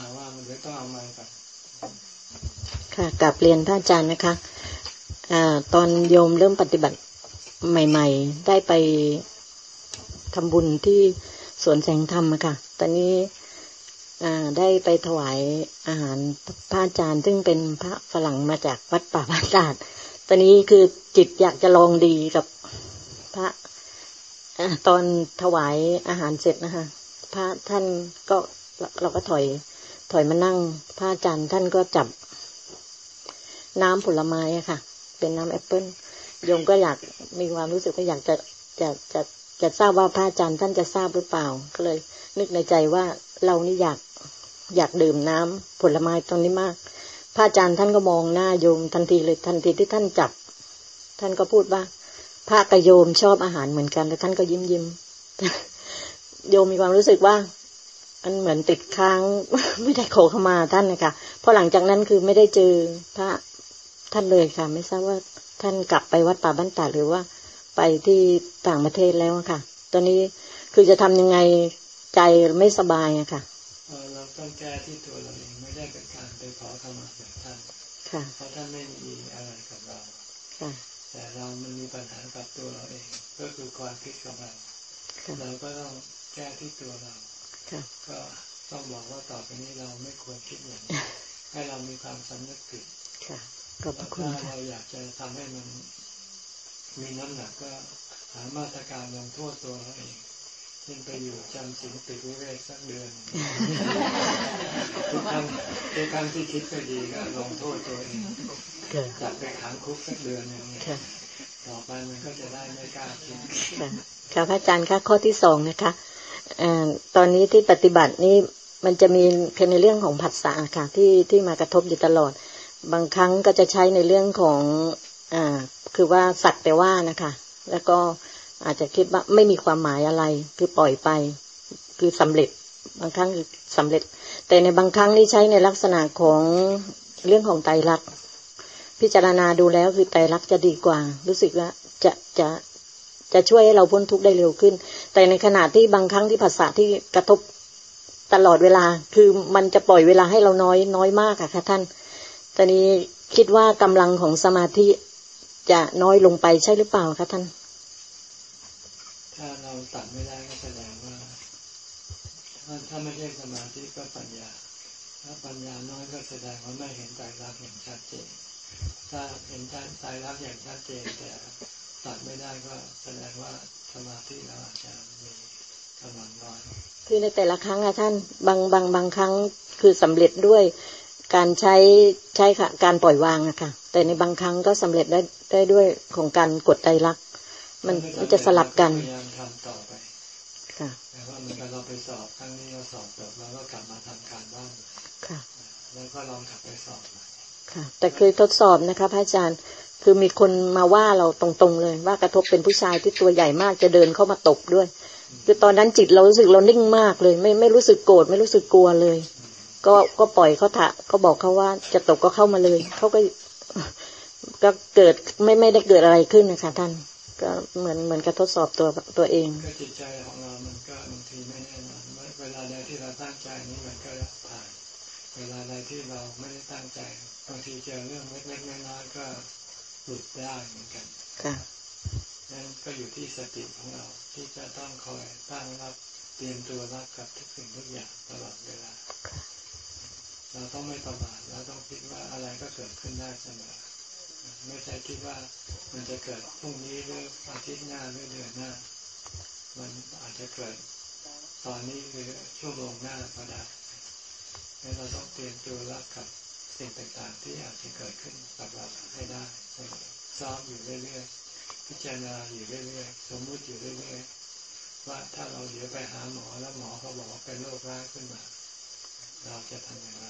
วว่ามันจะต้องเอามาก่อนค่ะกลับเรียนท่านอาจารย์นะคะอตอนโยมเริ่มปฏิบัติใหม่ ๆ ได้ไปทำบุญที่สวนแสงธรรมค่ะ ตอนนี้ได้ไปถวายอาหารพระอาจารย์ ซึ่งเป็นพระฝรั่งมาจากวัดป่าบ้านตาดตอนนี้คือจิตอยากจะลองดีกับพระ ตอนถวายอาหารเสร็จนะคะ พระท่านก็เราก็ถอย ถอยมานั่ง พระอาจารย์ท่านก็จับ น้ำผลไม้อะค่ะ เป็นน้ำแอปเปิ้ลโยมก็อยากมีความรู้สึกว่าอยากจะจะจะจะทราบว่าพระอาจารย์ท่านจะทราบหรือเปล่า ก็เลย นึกในใจว่าเรานี่อยากอยากดื่มน้ำผลไม้ตรงนี้มาก พระอาจารย์ท่านก็มองหน้าโยมทันทีเลยทันทีที่ท่านจับ ท่านก็พูดว่า พระกระโยมชอบอาหารเหมือนกันแล้วท่านก็ยิ้มยิ้มโยมมีความรู้สึกว่ามันเหมือนติดค้างไม่ได้ขอเข้ามาท่านนะคะพอหลังจากนั้นคือไม่ได้เจอพระท่านเลยค่ะ ไม่ทราบว่าท่านกลับไปวัดป่าบ้านตาหรือว่าไปที่ต่างประเทศแล้วค่ะ ตอนนี้คือจะทำยังไงใจไม่สบายอะค่ะเราต้องแก้ที่ตัวเราเองไม่ได้เป็นการไปขอเข้ามาจากท่านค่ะเพราะท่านไม่มีอะไรกับเราค่ะ แต่เรามันมีปัญหากับตัวเราเอง ก็คือความคิดของเราเราก็ต้องแก้ที่ตัวเราก็ต้องบอกว่าต่อไปนี้เราไม่ควรคิดอย่างนี้ให้เรามีความสำนึกผิดค่ะขอบคุณถ้าเราอยากจะทำให้มันมีน้ำหนักก็หามาตรการลงโทษตัวเราเอง เช่นไปอยู่จำสิงปิดวิเวกสักเดือนทุกครั้งทุกครั้งที่คิดไปดีก็ลงโทษตัวเองจับไปขังคุกสักเดือนอย่างนี้ต่อไปมันก็จะได้ไม่กล้าคิดค่ะพระอาจารย์คะข้อที่สองนะคะตอนนี้ที่ปฏิบัตินี่มันจะมีเพียงในเรื่องของผัสสะค่ะที่ที่มากระทบอยู่ตลอด บางครั้งก็จะใช้ในเรื่องของอ่าคือว่าสักแต่ว่านะคะ แล้วก็ อาจจะคิดว่าไม่มีความหมายอะไร คือปล่อยไป คือสำเร็จ บางครั้งคือสำเร็จ แต่ในบางครั้งนี่ใช้ในลักษณะของเรื่องของไตรลักษณ์พิจารณาดูแล้วคือไตรลักษณ์จะดีกว่า รู้สึกว่าจะจะจะช่วยให้เราพ้นทุกข์ได้เร็วขึ้น แต่ในขณะที่บางครั้งที่ภาษาที่กระทบตลอดเวลา คือมันจะปล่อยเวลาให้เราน้อยน้อยมากอะค่ะท่าน ตอนนี้คิดว่ากำลังของสมาธิจะน้อยลงไปใช่หรือเปล่าคะท่าน ถ้าเราตัดไม่ได้ก็แสดงว่า ถ้าถ้าไม่ใช่สมาธิก็ปัญญา ถ้าปัญญาน้อยก็แสดงว่าไม่เห็นใจรักอย่างชัดเจน ถ้าเห็นใจรักอย่างชัดเจนแต่ตัดไม่ได้ก็แสดงว่าสมาธิเราอาจจะมีกำลังน้อย คือในแต่ละครั้งอะท่านบางบางบางครั้งคือสำเร็จด้วยการใช้ใช้ค่ะ การปล่อยวางอะค่ะ แต่ในบางครั้งก็สำเร็จได้ได้ด้วยของการกดใจรัก มันมันจะสลับกันค่ะแต่ว่าเหมือนกับเราไปสอบครั้งนี้เราสอบจบแล้วก็กลับมาทำการบ้านค่ะ แล้วก็ลองกลับไปสอบค่ะ แต่เคยทดสอบนะคะพระอาจารย์คือมีคนมาว่าเราตรงๆเลย ว่ากระทบเป็นผู้ชายที่ตัวใหญ่มากจะเดินเข้ามาตบด้วย คือตอนนั้นจิตเรารู้สึกเรานิ่งมากเลย ไม่ไม่รู้สึกโกรธไม่รู้สึกกลัวเลย ก็ก็ปล่อยเขาถะก็บอกเขาว่าจะตบก็เข้ามาเลยเขาก็ก็เกิดไม่ไม่ได้เกิดอะไรขึ้นนะคะท่าน ก็เหมือนเหมือนกับทดสอบตัวตัวเองก็จิตใจของเรา มันก็บางทีไม่แน่นอนเวลาใดที่เราตั้งใจนี่มันก็ผ่าน เวลาใดที่เราไม่ได้ตั้งใจบางทีเจอเรื่องเล็กๆน้อยๆก็หลุดได้เหมือนกันค่ะนั่นก็อยู่ที่สติของเราที่จะต้องคอยตั้งรับเตรียมตัวรับกับทุกสิ่งทุกอย่างตลอดเวลา เราต้องไม่ประมาทเราต้องคิดว่าอะไรก็เกิดขึ้นได้เสมอ ไม่ใช่คิดว่ามันจะเกิดพรุ่งนี้หรืออาทิตย์หน้าหรือเดือนหน้า มันอาจจะเกิดตอนนี้หรือช่วโมงหน้าก็ได้เราต้องเตรียมตัวรับกับสิ่งต่างๆ ที่อาจจะเกิดขึ้นกับเราให้ได้ซ้อมอยู่เรื่อยๆ พิจารณาอยู่เรื่อยๆ สมมุติอยู่เรื่อยๆ ว่าถ้าเราเดี๋ยวไปหาหมอแล้วหมอเขาบอกว่าเป็นโรคร้ายขึ้นมา เราจะทำอย่างไร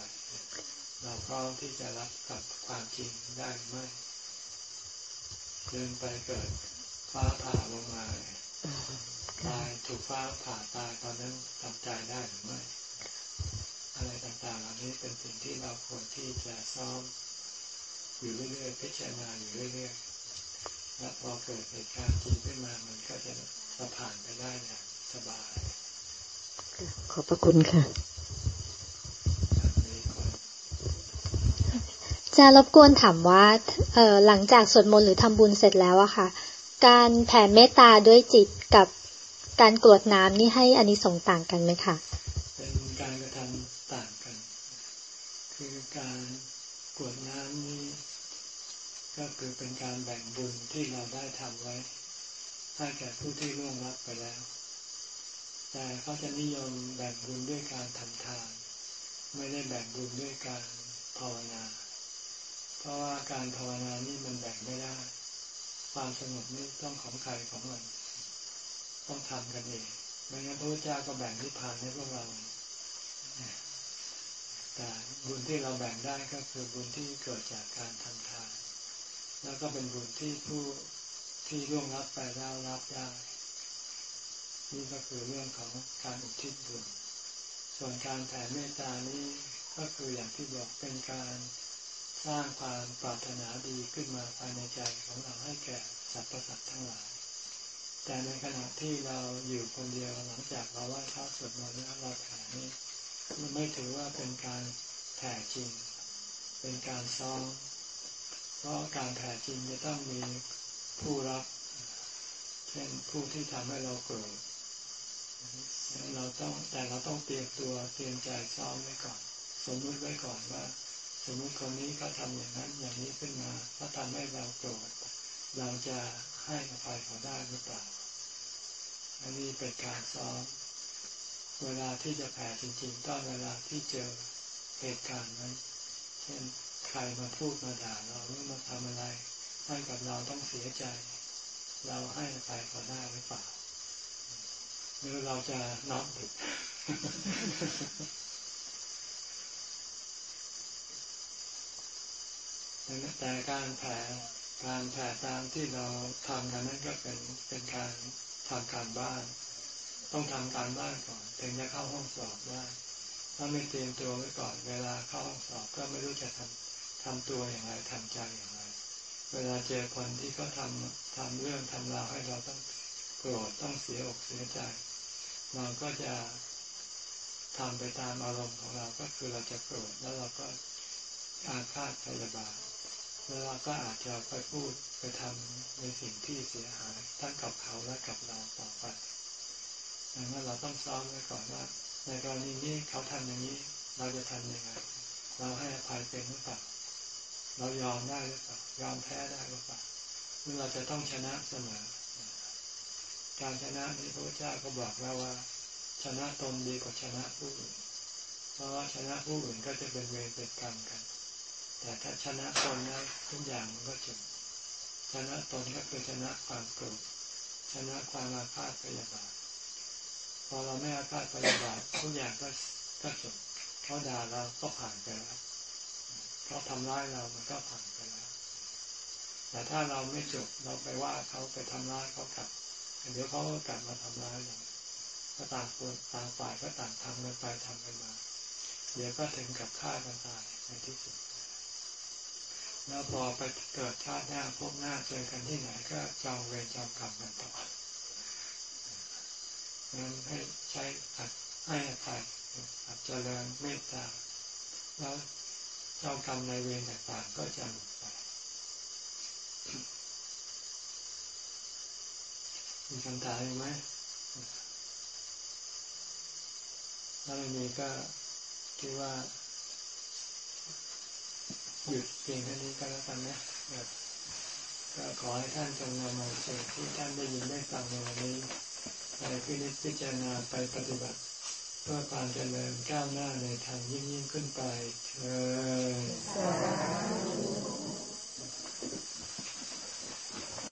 เราพร้อมที่จะรับกับความจริงได้ไหม เดินไปเกิดฟ้าผ่าลงมาตายถูกฟ้าผ่าตายตอนนั้นทำใจได้หรือไม่อะไรต่างๆเหล่านี้เป็นสิ่งที่เราควรที่จะซ้อมอยู่เรื่อยๆพิจารณาอยู่เรื่อยๆและพอเกิดเหตุการณ์จริงขึ้นมามันก็จะจะผ่านไปได้อย่างสบายขอบพระคุณค่ะ จะรบกวนถามว่าเออหลังจากสวดมนต์หรือทำบุญเสร็จแล้วอะค่ะ การแผ่เมตตาด้วยจิตกับการกรวดน้ำนี่ให้อานิสงส์ต่างกันไหมคะเป็นการกระทำต่างกัน คือการกรวดน้ำนี้ก็คือเป็นการแบ่งบุญที่เราได้ทำไว้ให้แก่ผู้ที่ร่วงรับไปแล้ว แต่เขาจะนิยมแบ่งบุญด้วยการทำทาน ไม่ได้แบ่งบุญด้วยการภาวนา ราะว่าการภาวนานี่มันแบ่งไม่ได้ ความสงบนี่ต้องของใครของมัน ต้องทำกันเองไม่งั้นพระพุทธเจ้าก็แบ่งนิพพานให้พวกเราแต่บุญที่เราแบ่งได้ก็คือบุญที่เกิดจากการทำทาน แล้วก็เป็นบุญที่ผู้ที่ร่วงรับไปแล้วรับได้นี่ก็คือเรื่องของการอุทิศบุญ ส่วนการแผ่เมตตานี้ก็คืออย่างที่บอกเป็นการ สร้างความปรารถนาดีขึ้นมาภายในใจของเราให้แก่สรรพสัตว์ทั้งหลาย แต่ในขณะที่เราอยู่คนเดียวหลังจากเราไหว้พระสวดมนต์แล้วเราแผ่นี้มันไม่ถือว่าเป็นการแผ่จริง เป็นการซ้อมเพราะการแผ่จริงจะต้องมีผู้รับ เช่นผู้ที่ทำให้เราโกรธเราต้องแต่เราต้องเตรียมตัวเตรียมใจซ้อมไว้ก่อน สมมุติไว้ก่อนว่า สมมติคนนี้เขาทาอย่างนั้นอย่างนี้ขึ้นมาเขาทาให้เราโกรธเราจะให้อภัยเขาได้หรือเปล่า อันนี้เป็นการซ้อมเวลาที่จะแผ่จริงๆต้องเวลาที่เจอเหตุการณ์นั้น เช่นใครมาพูดมาด่าเราหรือมาทำอะไรให้กับเราต้องเสียใจ เราให้ไปเขาได้หรือเปล่าหรือเราจะนับผิด แต่การแผ่การแผ่ตามที่เราทำกันนั้นก็เป็นเป็นการทำการบ้าน ต้องทำการบ้านก่อนถึงจะเข้าห้องสอบได้ถ้าไม่เตรียมตัวไว้ก่อน เวลาเข้าห้องสอบก็ไม่รู้จะทำทำตัวอย่างไรทำใจอย่างไร เวลาเจอคนที่เขาทำทำเรื่องทำราวให้เราต้องโกรธต้องเสียอกเสียใจเราก็จะทำไปตามอารมณ์ของเราก็คือเราจะโกรธแล้วเราก็อาฆาตพยาบาท แล้วเราก็อาจจะไปพูดไปทำในสิ่งที่เสียหายทั้งกับเขาและกับเราต่อไปดังนั้นเราต้องซ้อมไว้ก่อนว่า ในกรณีนี้เขาทำอย่างนี้ เราจะทำยังไง เราให้อภัยเป็นหรือเปล่าเรายอมได้หรือเปล่ายอมแพ้ได้หรือเปล่าเราจะต้องชนะเสมอการชนะนี้พระเจ้าก็บอกแล้วว่า ชนะตนดีกว่าชนะผู้อื่นเพราะว่าชนะผู้อื่นก็จะเป็นเวรเป็นกรรมกัน แต่ถ้าชนะตนแล้วทุกอย่างมันก็จบชนะตนก็คือชนะความโกรธชนะความอาฆาตพยาบาทพอเราไม่อาฆาตพยาบาททุกอย่างก็ก็จบเขาด่าเราก็ผ่านไปแล้วเขาทำร้ายเรามันก็ผ่านไปแล้ว แต่ถ้าเราไม่จบเราไปว่าเขาไปทำร้ายเขากลับเดี๋ยวเขาก็กลับมาทำร้ายเราก็ต่างคนต่างฝ่ายก็ต่างทำกันไปทำกันมา เดี๋ยวก็ถึงกับฆ่ากันตายในที่สุด แล้วพอไปเกิดชาติหน้าพบหน้าเจอกันที่ไหนก็จองเวรจองกรรมกันต่องั้นให้ใช้หัดให้อภัยหัดเจริญเมตตา แล้วเจ้ากรรมในเวรต่างๆก็จะหมดไปมีคำถามไหมถ้าไม่มีก็คิดว่า หยุดเพียงเท่านี้ก็แล้วกันนะก็ขอให้ท่านจงนำเอาสิ่งที่ท่านได้ยินได้ฟังในวันนี้ไปพิจจารณาไปปฏิบัติ เพื่อความเจริญก้าวหน้าในทางยิ่งยิ่งขึ้นไปเธอ